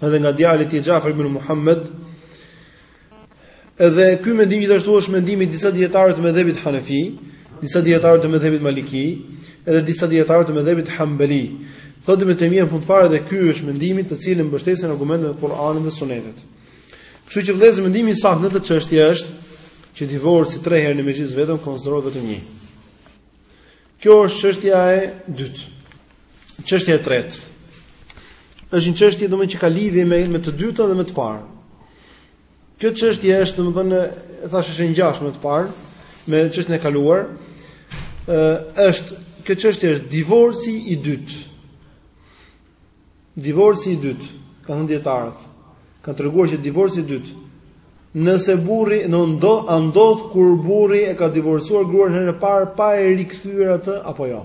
edhe nga djali i tij Xhafar ibn Muhammed. Edhe ky mendim gjithashtu është mendimi i disa dietarëve të medhhebit Hanefi, disa dietarëve të medhhebit Maliki, edhe disa dietarëve të medhhebit Hambeli. Thotë Ibn Tejmija në fund fare dhe ky është mendimi të cilin mbështesin argumentet e Kur'anit dhe Sunetit. Kështu që vëllezër mendimi i saktë në këtë çështje është që divorci tre herë me një të vetme konsiderohet vetëm një. Kjo është çështja e dytë. Çështja e tretë. Është një çështje domethënë që ka lidhje me me të dytën dhe me të parën. Kjo çështje është domethënë e thashë është e ngjashme me të parën, me çështjen e kaluar. Ë është kjo çështje është divorci i dytë. Divorci i dytë, kanë thënë dietarët, kanë treguar që divorci i dytë, nëse burri ndo, a ndodh kur burri e ka divorcuar gruan herën e parë pa e rikthyer atë apo jo.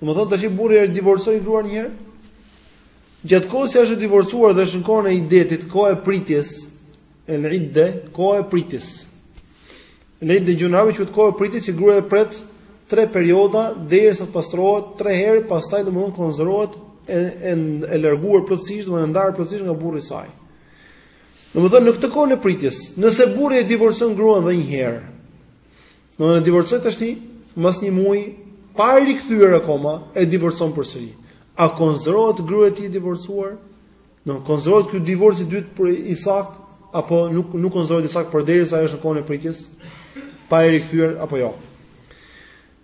Domethënë tashi burri e divorcoi gruan një herë. Gjatë kohës që është e divorcuar dhe është në kohën e idetit, kohë e pritjes, el idde, kohë e pritjes. Ne i dëgjojmë radhë që te koha e pritjes që gruaja pret tre perioda derisa të pastrohet tre herë, pastaj domthonë konsiderohet e e, e larguar plotësisht, domthonë e ndarë plotësisht nga burri i saj. Domthonë në këtë kohën e pritjes, nëse burri e divorcon gruan edhe një herë, domthonë e divorcoi tashti mas një muaj pa e rikthyer akoma, e divorcon përsëri. A konsiderohet gruaja e tij e divorcuar? Do konsiderohet ky divorc i dytë për i sakt apo nuk nuk konsiderohet i sakt përderisa ajo është në kohën e pritjes pa e rikthyer apo jo.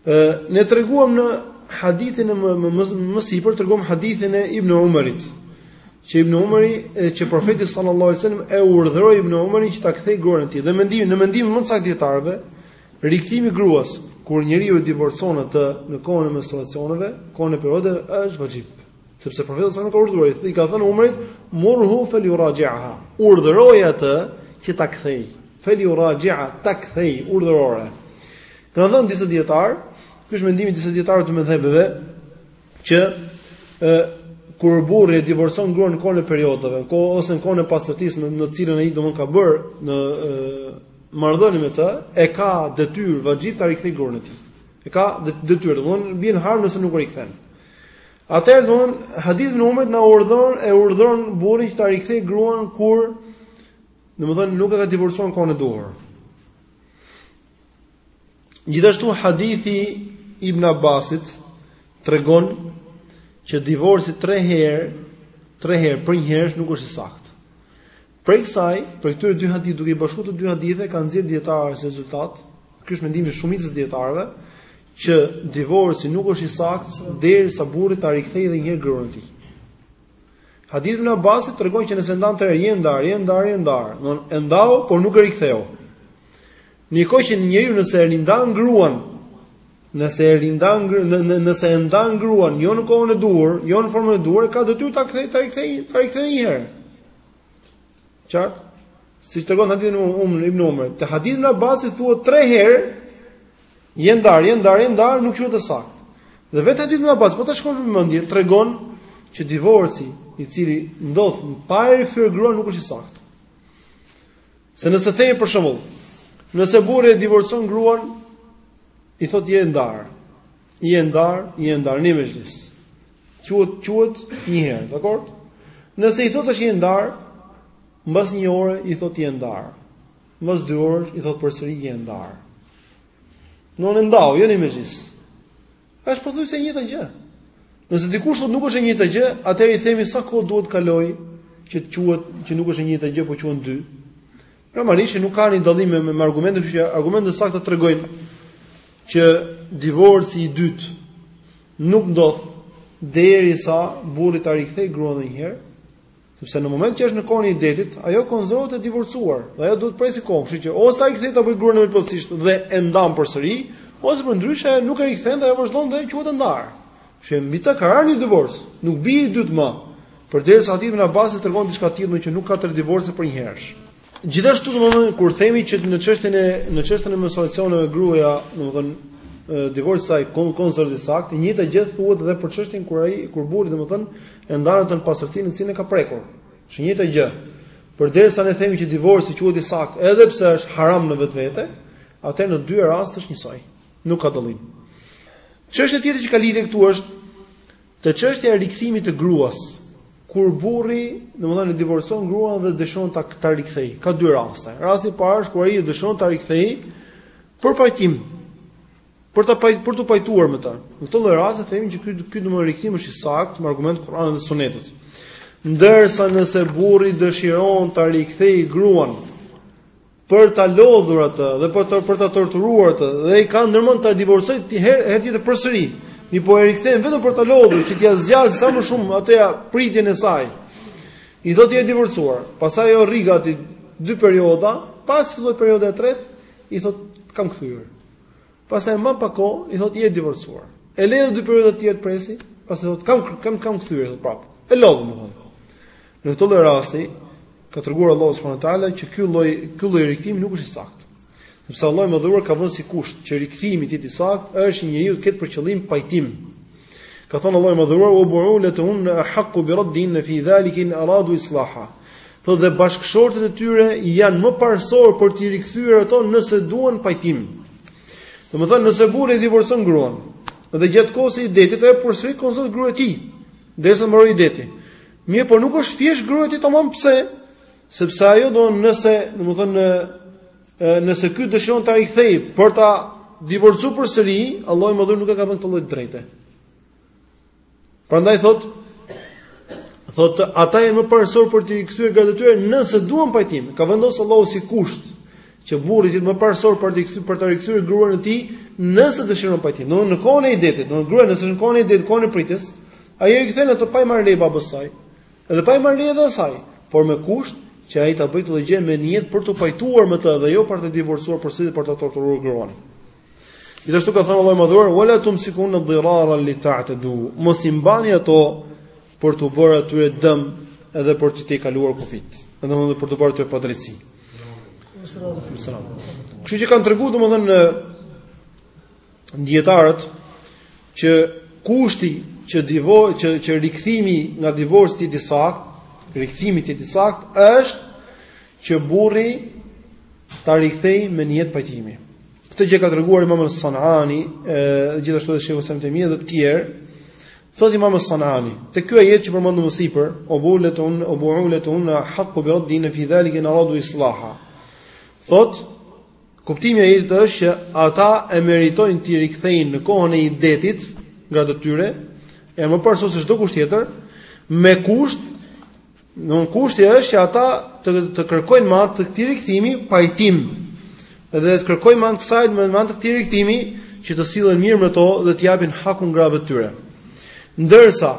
Ë ne treguam në hadithin e më më, më sipër treguam hadithin e Ibn Umarit që Ibn Umari që profeti sallallahu alajhi wasallam e urdhëroi Ibn Umarin që ta kthej gruan e tij dhe mendimin në mendimin më të saktë të dijetarëve rikthimi i gruas kur njeriu e divorcon atë në kohën e menstruacioneve, kohën e periodave është vaxhib. Sepse profeti salallahu ka urdhëruar, i ka thënë Umerit, "Murhu fel juraxhiha." Urdhëro atë që ta kthej. Fel juraxhia, ta kthej, urdhërore. Kanë thënë disa dijetarë, ky është mendimi i disa dijetarëve të medhhebeve që ë kur burri e divorcon gruan në kohën e periodave, ku ose në kohën e pastërtisë në të cilën ai domon ka bërë marrëdhënie me të, e ka detyrë vaxhib ta rikthej gruan e tij. E ka detyrë, domon bie n'haram nëse nuk e rikthen. Atëherë domthon hadithi ibn Umarit na urdhëron e urdhëron burrin që ta rikthej gruan kur domthon nuk e ka divorcuar në kohën e duhur. Gjithashtu hadithi Ibn Abbasit tregon që divorci 3 herë, 3 herë për një herësh nuk është i saktë. Prej kësaj, prej këtyre dy hadith duke i bashkuar të dy hadithe kanë nxjerr dijetarët si rezultat, ky është mendimi i shumicës së dijetarëve, që divorci nuk është i saktë derisa burri ta rikthejë edhe një herë gruan e tij. Hadithi i ibn Abbasit tregon që nëse e ndan tre herë, je ndarë, je ndarë, je ndarë, domethënë e ndau, por nuk e riktheu. Në kohë që njeriu nëse e rindan gruan, nëse e rindan nëse e ndan gruan jo në kohën e duhur, jo në formën e duhur, e ka detyrë ta kthejë, ta rikthejë, ta rikthejë një herë. Qartë? Siç tregon hadithi i um ibn Umerit, te hadithi ibn Abbasit thuhet tre herë, je ndarë, je ndarë, je ndarë, nuk quhet e saktë. Dhe vetë hadithi ibn Abbasit, po ta shikosh me mendje, tregon që divorci i cili ndodh pa e rikthyer gruan nuk është i saktë. Se nëse themi për shembull, nëse burri e divorcon gruan, i thotë je ndarë. Je ndarë, je ndarë në mexhlis. Quhet quhet një herë, dakord? Nëse i thotë është je ndarë, mbas një ore i thotë je ndarë. Mbas dy orësh i thotë përsëri je ndarë. Domethënë e ndau, jo në mexhlis. Është pothuajse e njëjta gjë. Nëse dikush thotë nuk është e njëjta gjë, atëherë i themi sa kohë duhet të kalojë që të quhet që nuk është e njëjta gjë, por quhen dy. Normalisht që nuk ka një dallim me, me argumente, kështu që argumentet e sakta tregojnë që divorci i dytë nuk ndodh derisa burri ta rikthej gruan edhe një herë, sepse në moment që është në kohën e idetit, ajo konsiderohet e divorcuar, dhe ajo duhet të presi kohën, kështu që ose ta rikthej ta bëjë gruan e vet plotësisht dhe e ndan përsëri, ose përndryshe nuk e rikthen dhe ajo vazhdon dhe quhet e ndarë. Që mbi ta ka rënë një divorc, nuk bie i dytë më. Përderisa hadithi ibn Abbasit tregon diçka të tillë, që nuk ka tre divorce përnjëherësh. Gjithashtu domethënë kur themi që në çështjen e në çështjen e menstruacioneve gruaja, domethënë divorci i saj kon konsiderohet i saktë, e njëjta gjë thuhet edhe për çështjen kur ai kur burri domethënë e ndan në pastërtinë në të cilën e ka prekur. Është e njëjta gjë. Përderisa ne themi që divorci quhet i saktë, edhe pse është haram në vetvete, atëherë në dy rastet është njësoj. Nuk ka dallim. Çështja tjetër që ka lidhje këtu është te çështja e rikthimit të gruas. Kur burri, domethënë e divorcon gruan dhe dëshiron ta ta rikthejë. Ka dy raste. Rasti i parë është kur ai dëshiron ta rikthejë për pajtim. Për t'u pajt, për t'u pajtuar me të. Në këtë lloj rasti themi që ky ky domethënë rikthim është i saktë me argument Kur'anit dhe Sunetit. Ndërsa nëse burri dëshiron ta rikthejë gruan për ta lodhur atë dhe për të për ta torturuar atë dhe ai ka ndërmend ta divorcojë një herë herë tjetër përsëri. Mirëpo e rikthen vetëm për ta lodhur që t'ia zgjasë sa më shumë atë pritjen e saj. I thotë je divorcuar. Pastaj ajo rri gati dy perioda, pa filluar perioda e tretë, i thotë të kam kthyer. Pastaj mbas pak kohe i thotë je divorcuar. E lë dy perioda të tjera të presi, pastaj thotë kam kam kam kthyer thotë prapë. E lodh domethënë. Në këtë lloj rasti ka treguar Allahu subhanahu wa taala që ky lloj ky lloj rikthimi nuk është i saktë. Sepse Allahu i Madhëruar ka vënë si kusht që rikthimi të jetë i saktë është njeriu të ketë për qëllim pajtim. Ka thënë Allahu i Madhëruar ue bu'ulatuhunna ahqqu bi raddihinna fi zalika in aradu islaha. Po dhe bashkëshortët e tyre janë më parësor për t'i rikthyer ato nëse duan pajtim. Domethënë nëse burri divorcon gruan dhe gjatë kohës së idetit ajo përsëri konsiderohet gruaja e tij, derisa mbaron ideti. Mirë, por nuk është thjesht gruaja e tij tamam pse? Sepse ajo do nëse, domethënë nëse ky dëshiron ta rikthej për ta divorcuar përsëri, Allahu i Madhëruar nuk e ka dhënë këtë lloj të drejte. Prandaj thot thot ata janë më parësor për t'i rikthyer gratë e tyre nëse duan pajtim. Ka vendosur Allahu si kusht që burri të jetë më parësor për të kthyer për të rikthyer gruan e tij, nëse dëshiron pajtim. Domthonë në kohën e idetit, domthonë gruaja nëse në kohën e idetit, kohën e pritjes, ai e kthen atë pa i marrë leje babës së saj. Edhe pa i marrë leje edhe asaj, por me kusht që ai ta bëjë këtë gjë me nijet për t'u pajtuar me të dhe jo për ta divorcuar përsëri për ta torturuar gruan. Gjithashtu ka thënë Allahu i Madhëruar, "Wala tumsikuhunna dhiraran li ta'tadu." Mos i mbani ato për t'u bërë atyre dëm edhe për t'i tejkaluar kufijtë. Domethënë për t'u bërë atyre padrejtësi. Selam. Kështu që kanë treguar domethënë dijetarët që kushti që divo që që rikthimi nga divorci të jetë i saktë, rikthimi të jetë i saktë është që burri ta rikthej me nijet pajtimi. Këtë gjë ka treguar Imam As-Sanani, gjithashtu edhe Shejhu Islam Ibn Tejmije dhe të tjerë, Thot Imam As-Sanani, te ky ajet që përmendëm më sipër, ue bu'ulatuhunna, ue bu'ulatuhunna ahaqqu bi raddihinna fi zalika in aradu islaha. Thot, kuptimi i ajetit është që ata e meritojnë t'i rikthejnë në kohën e idetit gratë e tyre, janë më parësor se çdokush tjetër, me kusht Në kushti është që ata të të kërkojnë me anë të këtij rikthimi pajtim. Dhe të kërkojnë me anë të kësaj me anë të këtij rikthimi që të sillen mirë me to dhe t'u japin hakun grave të tyre. Ndërsa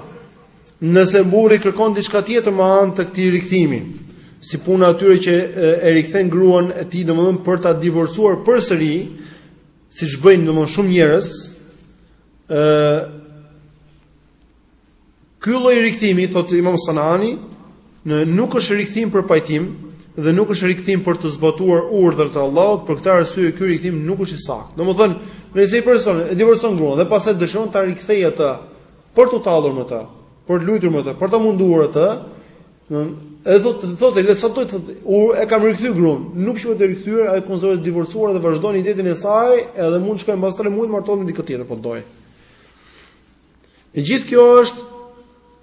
nëse burri kërkon diçka tjetër me anë të këtij rikthimi, si puna e atyre që e rikthen gruan e tij domethënë për ta divorcuar përsëri, siç bëjnë domethënë shumë njerëz, ë Ky lloj rikthimi, thotë Imam Sanani, në nuk është rikthim për pajtim dhe nuk është rikthim për të zbatuar urdhrat e Allahut, për këtë arsye ky rikthim nuk është i saktë. Domethënë, nëse një person e divorcon gruan dhe pastaj dëshiron ta rikthejë atë për t'u tallur me të, për të luajtur me të, për ta munduar atë, domethënë, e thotë, thotë, le sa thotë, unë e kam rikthyer gruan, nuk quhet e rikthyer, ajo konsiderohet e divorcuar dhe vazhdon jetën e saj, edhe mund të shkojë mbas 3 muaj martohet me dikë tjetër, po dojë. E gjithë kjo është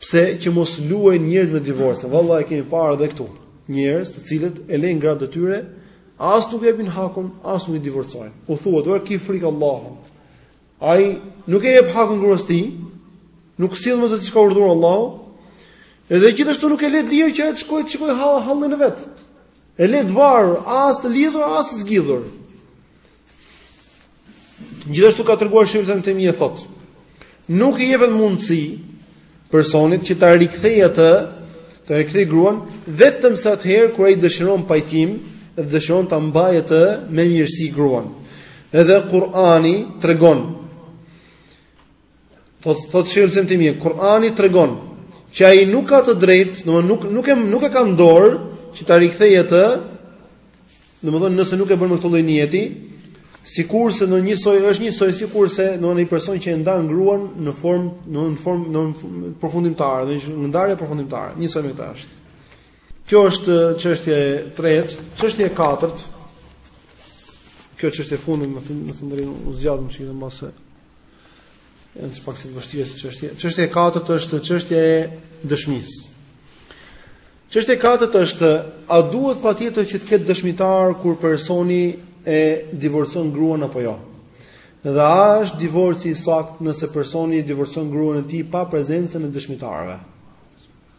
pse që mos luajnë njerëz me divorce. Vallahi kemi parë edhe këtu. Njerëz të cilët e lejnë gratë e tyre, as nuk jepin hakun, as nuk i divorcojnë. U thuhet, "Ore ki frik Allahun." Ai nuk e jep hakun gruas tij, nuk sillet me atë çka urdhëron Allahu. Edhe gjithashtu nuk e le të lirë që të shkojë të shikojë hallin e vet. E le të varur, as të lidhur, as të zgjidhur. Gjithashtu ka treguar Sheikhul Islam Ibn Tejmije thotë, nuk i jepet mundësi personit që ta rikthejë atë, ta rikthejë gruan vetëm se atëherë kur ai dëshiron pajtim dhe dëshiron ta mbajë atë me mirësi gruan. Edhe Kur'ani tregon Thotë thotë Sheikhul Islam Tejmije, Kur'ani tregon që ai nuk ka të drejtë, domethënë nuk nuk e nuk e ka në dorë që ta rikthejë atë, domethënë nëse nuk e bën me këtë lloj nijeti, sikurse njësoj është njësoj sikurse në një person që e ndan gruan në formë, në një formë në përfundimtare, në një ndarje përfundimtare, njësoj me këtë është. Kjo është çështja e tretë, çështja e katërt. Kjo çështje e fundit me thënë, me thënë drejtën u zgjat më shumë mbase Në që pak si e vështirë çështja. Çështja e katërt është çështja e dëshmisë. Çështja e katërt është, a duhet patjetër që të ketë dëshmitar kur personi e divorcon gruan apo jo? Dhe a është divorci i saktë nëse personi e divorcon gruan e tij pa prezencën e dëshmitarëve?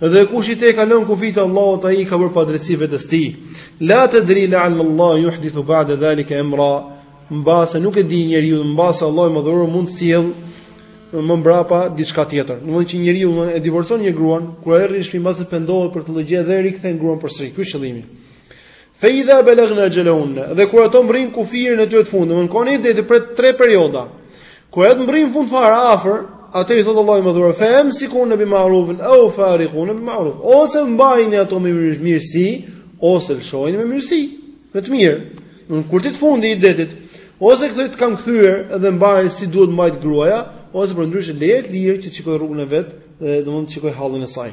Dhe kush i tejkalon kufijtë e Allahut ai i ka bërë padrejtësi vetes tij. La tadri la'alla Allah yuhdithu ba'da dhalika amra. Mbase nuk e di njeriu, mbase Allahu i madhëruar mund të sjellë më mbrapa diçka tjetër. Domethënë që njeriu e divorcon një gruan, kur ajo rri në shpi mbase pendohet për atë llogje dhe rikthen gruan përsëri. Ky është qëllimi. Fe idha belagna ajalahunna, dhe kur ato mbrrijnë kufirin e tyre të fundit, domthonë që ajo deri të presë tre perioda. Kur ato mbrrijnë në fund fare afër, atëherë thotë Allahu i madhëruar, fa amsikuhunna bi ma'rufin aw fariquhunna bi ma'ruf. Ose mbajini ato me mirësi, ose lëshojini me mirësi, me të mirë. Dhe kur të vijë fundi i idetit, ose i thotë të kam kthyer dhe mbaje si duhet mbajt gruaja, ose përndryshe lëre të lirë që të shikojë rrugën e vet, domthonë të shikojë hallin e saj.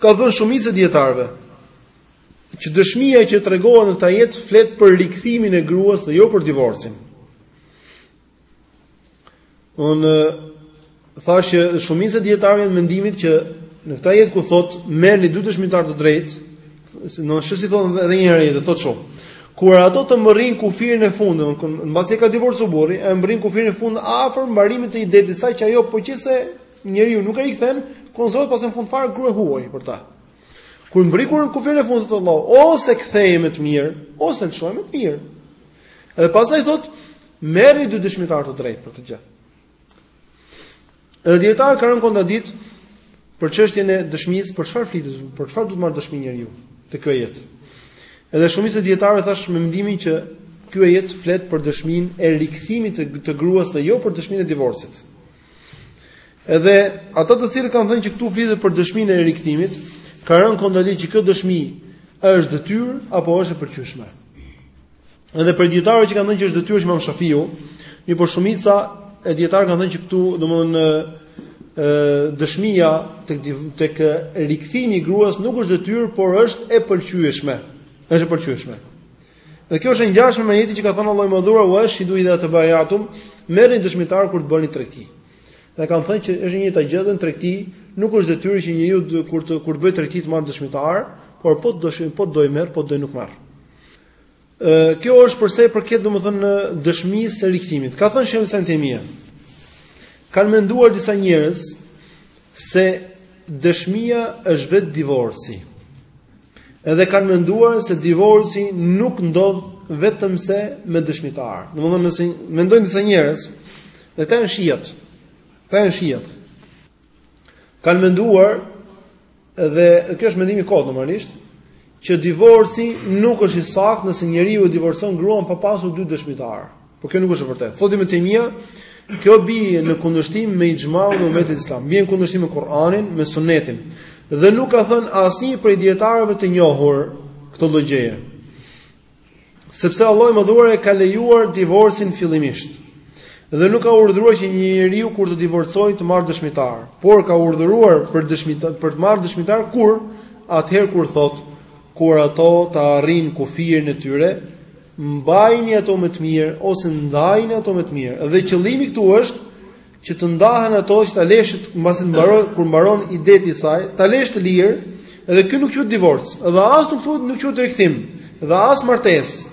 Ka thënë shumica e dijetarëve, që dëshmia që tregohet në këtë ajet flet për rikthimin e gruas dhe jo për divorcin. Unë thashë shumica e dijetarëve janë të mendimit që në këtë ajet ku thotë merrni dy dëshmitarë të drejtë, shih si thotë edhe një herë ajeti thotë shumë. Kur ato të mbërrijnë kufirin e fundit, mbasi e ka divorcu burri, e mbërrin kufirin e fundit afër mbarimit të idetit sa që ajo po qëse Njeriu nuk e rikthen, kur Zoti pas në fund fare grua huaj për ta. Kur mbrikur në kufirin e fundit të Allahut, ose ktheheni me të mirë, ose lëshojini me të mirë. Edhe pastaj thot, merrni dy dëshmitar të drejtë për këtë gjë. Edhe dijetarët kanë rënë kontradikt për çështjen e dëshmisë, për çfarë flitet, për çfarë duhet marr dëshmi njeriu te ky ajet. Edhe shumica e dijetarëve tash me mendimin që ky ajet flet për dëshminë e rikthimit të, të gruas dhe jo për dëshminë e divorcit. Edhe ata të cilët kanë thënë që këtu flitet për dëshminë e rikthimit, kanë rënë kontradikt që kjo dëshmi është detyrë apo është e pëlqyeshme. Edhe prej dijetarëve që kanë thënë që është detyrë qe Imam Shafiu, mirëpo shumica e dijetarëve kanë thënë që këtu, domethënë ë dëshmia tek tek rikthimi i gruas nuk është detyrë, por është e pëlqyeshme. Është e pëlqyeshme. Dhe kjo është e ngjashme me ajetin që ka thënë Allahu i Madhëruar wa ashidu idha tabayatum, merrni dëshmitar kur të bëni tregti. Dhe kanë thënë që është njëjta gjë në tregti, nuk është detyrë që njeriu të kur të kur të bëj tregti të marrë dëshmitar, por po të dëshmi, po të doj merr, po të doj nuk marr. Ë kjo është për sa i përket domethënë dëshmisë së rikthimit. Ka thënë Shejh Ibn Tejmia. Kanë menduar disa njerëz se dëshmia është vetë divorci. Edhe kanë menduar se divorci nuk ndodh vetëm se me dëshmitar. Domethënë nëse mendojnë disa njerëz, dhe këta janë shiat. Këta janë shiat. Kanë menduar dhe ky është mendim i kotë normalisht, që divorci nuk është i saktë nëse njeriu e divorcon gruan pa pasur dy dëshmitarë. Por kjo nuk është e vërtetë. Thotë Ibn Tejmia, kjo bie në kundërshtim me ixhmaun e umetit islam, bie në kundërshtim me Kur'anin, me Sunetin. Dhe nuk ka thënë asnjë prej dijetarëve të njohur këtë lloj gjëje. Sepse Allahu i Madhëruar e ka lejuar divorcin fillimisht dhe nuk ka urdhëruar që një njeriu kur të divorcojë të marrë dëshmitar, por ka urdhëruar për dëshmitar për të marrë dëshmitar kur atëherë kur thot kur ato të arrin kufirin e tyre, mbajini ato me të mirë ose ndajini ato me të mirë. Dhe qëllimi këtu është që të ndahen ato që ta lësh mbasi mbaron kur mbaron ideti i saj, ta lësh të lirë, edhe kjo nuk quhet divorc, edhe as nuk quhet nuk quhet rikthim, edhe as martesë.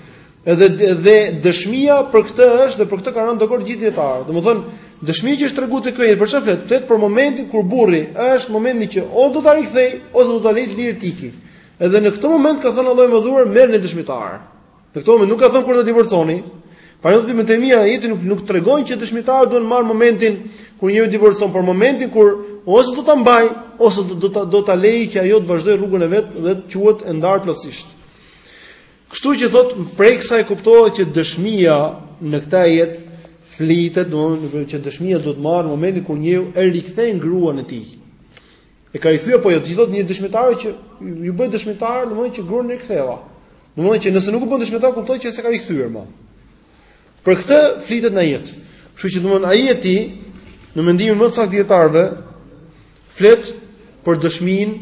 Edhe dhe dëshmia për këtë është dhe për këtë kanë rënë dakord gjithë dijetarët. Domethënë, dëshmia që është treguar te ky për çfarë flet? Flet për momentin kur burri është momenti që o do ta rikthej ose do ta lejë të lirë tiki. Edhe në këtë moment ka thënë Allahu i Madhëruar merrni dëshmitar. Në këtë moment nuk ka thënë kur ta divorconi. Pra edhe Ibn Tejmija ajeti nuk nuk tregon që dëshmitarët duhen marrë momentin kur njeriu divorcon, por momentin kur ose do ta mbaj ose do do ta do ta lejë që ajo të vazhdojë rrugën e vet dhe të quhet e ndarë plotësisht. Kështu që thot prej kësaj kuptohet që dëshmia në këtë ajet flitet, domethënë që dëshmia duhet marrë momentin kur njeriu e rikthen gruan e tij. E ka rikthyer apo jo ti thot dy dëshmitar që ju bëj dëshmitar, domethënë që gruan e ktheva. Domethënë që nëse nuk u bën dëshmitar kupton që s'e ka rikthyer më. Për këtë flitet në ajet. Kështu që domethënë ajeti në mendimin më të saktë të dijetarëve flet për dëshminë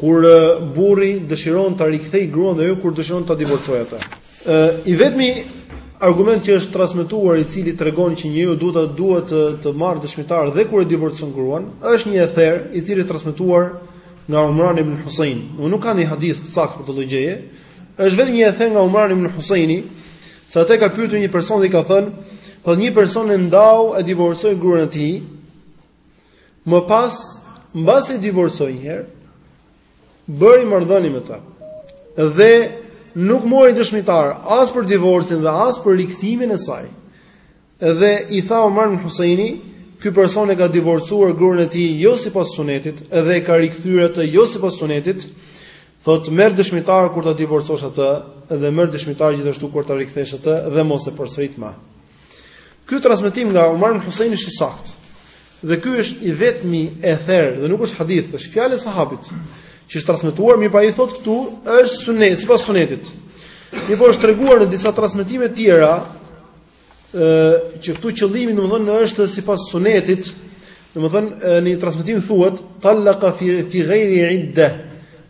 kur burri dëshiron ta rikthej gruan dhe jo kur dëshiron ta divorcojë atë. I vetmi argument që është transmetuar i cili tregon që njeriu duhet të duhet të, të marrë dëshmitar dhe kur e divorcon gruan, është një ether i cili është transmetuar nga Umran ibn Husain. Nuk ka ndonjë hadith të saktë për këtë gjë. Është vetëm një ether nga Umran ibn Husaini, se atë ka pyetur një person dhe i ka thënë, "Po një person e ndau e divorcoi gruan e tij, më pas mbas e divorcoi një herë, bëri marrëdhënie me të. Dhe nuk mori dëshmitar as për divorcin dhe as për rikthimin e saj. Dhe i tha Umran ibn Husaini, ky person e ka divorcuar gruan e tij jo sipas sunetit dhe e ka rikthyer atë jo sipas sunetit. Thot merr dëshmitar kur ta divorcosh atë dhe merr dëshmitar gjithashtu kur ta rikthesh atë dhe mos e përsërit më. Ky transmetim nga Umran ibn Husain është i saktë. Dhe ky është i vetmi ether dhe nuk është hadith, është fjalë e sahabit që është transmetuar, mirëpo thot këtu, është sunet, sipas sunetit. Mirëpo është treguar në disa transmetime të tjera, ë që këtu qëllimi domethënë është sipas sunetit, domethënë në një transmetim thuhet talaqa fi fi ghairi idda.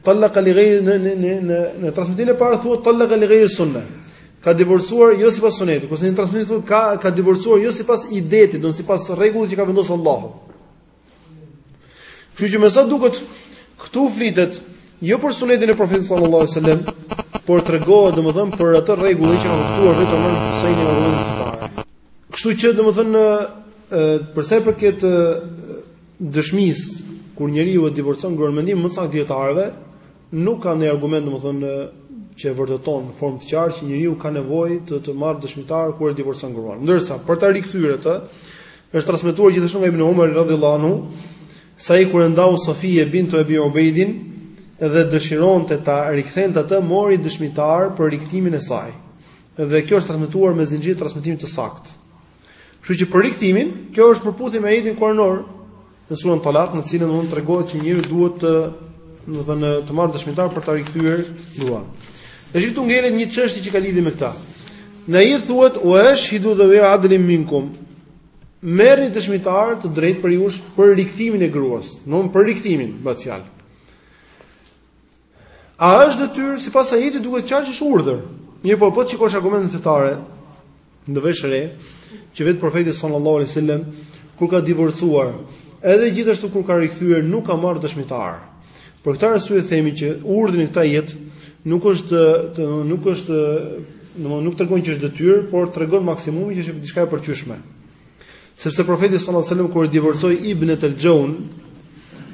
Talaqa li ghairi në në në në, në transmetimin e parë thuhet talaqa li ghairi sunna. ka divorcuar jo sipas sunetit, kurse në një transmetim thuhet ka ka divorcuar jo sipas idetit, do sipas rregullit që ka vendosur Allahu. Kështu që me sa duket këtu flitet jo për sunetin e profetit sallallahu alajhi wasallam, por tregohet domethën për atë rregullin që ka kuptuar vetëm Umran ibn Husaini në rrugën e parë. Kështu që domethënë për sa i përket dëshmisë kur njeriu e divorcon gruan mendimi më i saktë i dijetarëve, Nuk ka ndonjë argument, domethënë, që e vërteton në formë të qartë që njeriu ka nevojë të të marrë dëshmitar kur e divorcon gruan. Ndërsa, për ta rikthyer atë, është transmetuar gjithashtu nga Ibn Umar radhiyallahu anhu se ai kur e ndau Safije bint Ebi Ubejdin dhe dëshironte ta rikthente atë, mori dëshmitar për rikthimin e saj. Dhe kjo është transmetuar me zinxhir transmetimi të saktë. Kështu që për rikthimin, kjo është në përputhje me ajetin kuranor, Në surën Talak, në të cilën mund të tregohet që njeriu duhet të, domethënë, të marrë dëshmitar për ta rikthyer gruan. Edhe këtu ngelet një çështje që ka lidhje me këtë. Në ajet thuhet ue eshhidu dheuej adlin minkum Merrni dëshmitarë të drejtë prej jush për rikthimin e gruas domethënë për rikthimin, bëhet fjalë A është detyrë sipas ajetit duket qartë që është urdhër. Mirëpo, po të shikosh argumentet fetare, do vësh re, që vetë profeti sallallahu alaihi wasallam kur ka divorcuar, edhe gjithashtu kur ka rikthyer nuk ka marrë dëshmitar. Për këtë arsye themi që urdhri i këtij ajeti nuk është të, nuk është domethënë nuk tregon që është detyrë, por tregon maksimumi që është diçka e pëlqyeshme. Sepse profeti sallallahu alajhi wasallam kur e divorcoi Ibnet el-Xheun,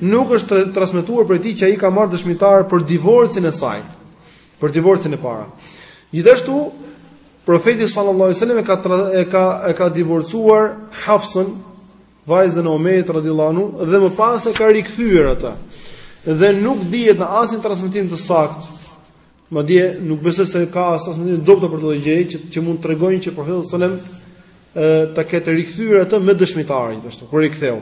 nuk është transmetuar prej tij që ai ka marrë dëshmitar për divorcin e saj, për divorcin e parë. Gjithashtu profeti sallallahu alajhi wasallam e ka e ka e ka divorcuar Hafsën, vajzën e Omerit radhiyallahu anhu dhe më pas e ka rikthyer atë. Dhe nuk dihet në asnjë transmetim të saktë Madje nuk besoj se ka as transmetim të dobët për këtë gjë që që mund të tregojnë që profeti sallallahu alajhi wasallam ta ketë rikthyer atë me dëshmitar gjithashtu kur e ktheu.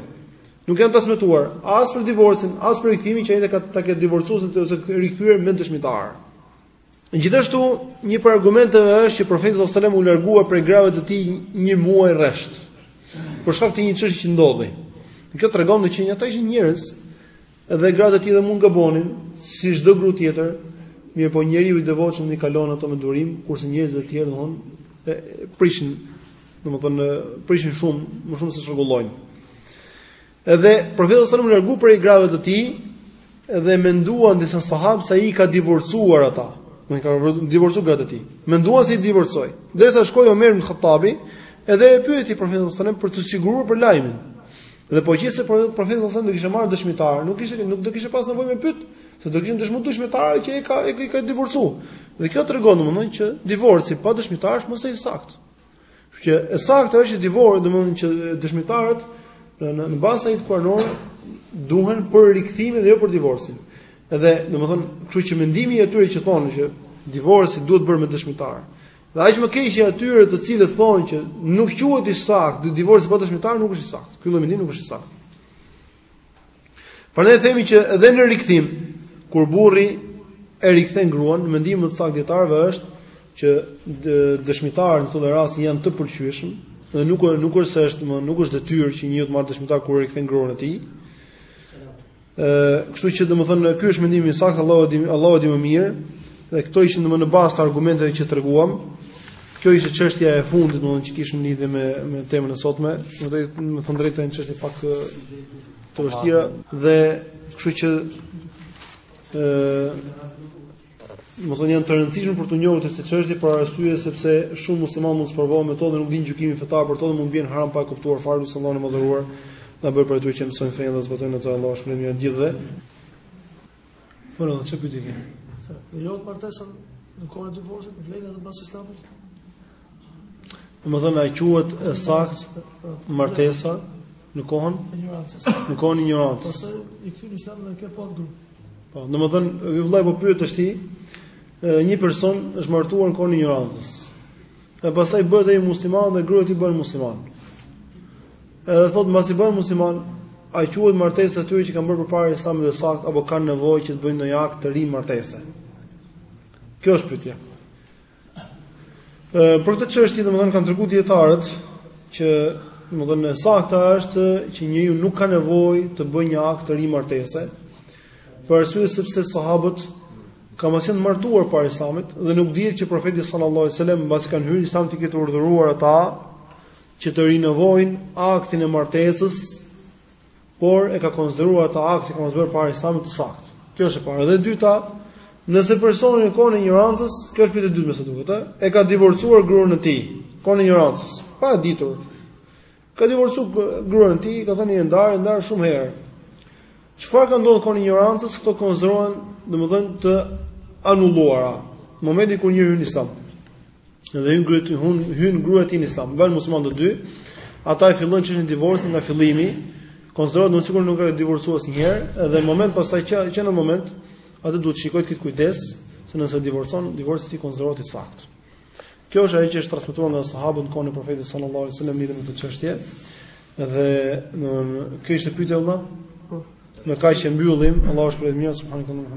Nuk janë transmetuar as për divorcin, as për rikthimin që ai ta ketë divorcu ose rikthyer me dëshmitar. Gjithashtu, një prej argumenteve është që profeti sallallahu alajhi wasallam u largua prej grave të tij një muaj rresht. Për shkak të një çështje që ndodhi. Kjo tregon që edhe ata ishin njerëz Dhe gratë e tij mund të gabonin, si çdo grua tjetër, mirëpo njeriu i devotshëm i kalon ato me durim, kurse njerëzit e tjerë domethënë e prishin, domethënë prishin shumë, më shumë se ç'rregullojnë. Edhe profeti sallallahu alajhi wasallam u largu prej grave të tij dhe menduan disa sahabë se ai i ka divorcuar ato. Domethënë i ka divorcuar gratë e tij. Menduan se i divorcoi. Derisa shkoi Omer ibn Khattabi, edhe e pyeti profetin sallallahu alajhi wasallam për t'u siguruar për lajmin. Dhe po qe se profeti sallallahu alajhi wasallam do kishte marrë dëshmitar, nuk kishte nuk do kishte pas nevojë me pyet, se do kishin dëshmuar dëshmitarët që e ka e ka divorcu. Dhe kjo tregon domethënë që divorci pa dëshmitar është më se i saktë. Kështu që e sakta është që divorci domethënë që dëshmitarët në në bazë të ajetit kuranor duhen për rikthimin dhe jo për divorcin. Edhe domethënë, kështu që mendimi i atyre që thonë që divorci duhet bërë me dëshmitar, Dhe aq më keq i atyre të cilët thonë që nuk quhet i saktë, divorci pa dëshmitar nuk është i saktë. Ky lloj mendimi nuk është i saktë. Prandaj themi që edhe në rikthim, kur burri e rikthen gruan, mendimi më i saktë i dijetarëve është që dëshmitarët në këtë rast janë të pëlqyeshëm dhe nuk nuk është se është më nuk është detyrë që njeriu të marrë dëshmitar kur e rikthen gruan e tij. Ë, kështu që domethënë ky është mendimi i saktë, Allahu di, Allahu di më mirë. Dhe këto ishin domethënë në bazë të argumenteve që treguam. Kjo ishte çështja e fundit domethënë që kishim lidhje me me temën e sotme. Me të drejtë, me thënë të drejtën janë çështje pak të vështira dhe kështu që ë Domethënë janë të rëndësishme për t'u njohur këto si çështje për arsye sepse shumë muslimanë mund të sprovohen me to dhe nuk dinë gjykimin fetar për to dhe mund të bien në haram pa e kuptuar fare. Allahu i madhëruar na bëftë prej atyre që mësojnë fenë dhe zbatojnë atë. Allahu ju shpërbleftë me të mira të gjithëve. Po ndonjë pyetje keni? Jo, martesa në kohën e divorcit, vlen edhe pas islamit. Domethënë, a quhet e saktë martesa në kohën? Në kohën e injorancës. Pasi ke hy në islam dhe ke pat gru. Po, domethënë, vëllai po pyet çështje, një person është martuar në kohën e injorancës. E pastaj bëhet ai musliman dhe gruaja e tij bëhet muslimane. Edhe thotë, mbasi bëhen musliman, a quhet martesa e tyre që kanë bërë përpara Islamit e saktë, apo kanë nevojë që të bëjnë një akt të ri martese. Kjo është pyetja. Për këtë çështje domethënë kanë treguar dijetarët që domethënë e sakta është që njeriu nuk ka nevojë të bëjë një akt të ri martese. Për arsye sepse sahabët kanë pas qenë të martuar para Islamit dhe nuk dihet që profeti sallallahu alajhi wasallam mbasi kanë hyrë në Islam t'i ketë urdhëruar ata që të rinovojnë aktin e martesës por e ka konsideruar atë akt që ka pas bërë para Islamit të saktë. Kjo është e para. Dhe e dyta, nëse personi në kohën e injorancës, kjo është pyetja e dytë me sa duket, ë, e ka divorcuar gruan e tij, kohën e injorancës, pa e ditur. Ka divorcuar gruan e tij, ka thënë je e ndarë, e ndarë shumë herë. Çfarë ka ndodhur kohën e injorancës, këto konsiderohen, domethënë, të anuluara. Në momentin kur njeriu hyn në Islam, Dhe hyn gruaja, hyn hyn gruaja e tij në Islam. Bëhen musliman të dy, ata e fillojnë çështjen e divorcit nga fillimi, konsiderohet domethënë sikur nuk ka divorcuar asnjëherë dhe në moment pastaj që që në moment atë duhet të shikojë të ketë kujdes se nëse divorcon, divorci i konsiderohet i saktë. Kjo është ajo që është transmetuar nga sahabët në kohën e profetit sallallahu alajhi wasallam lidhur me këtë çështje. Domethënë kjo ishte pyetja vëlla. Po. Me kaq e mbyllim, Allahu ju shpërbleftë subhanallahu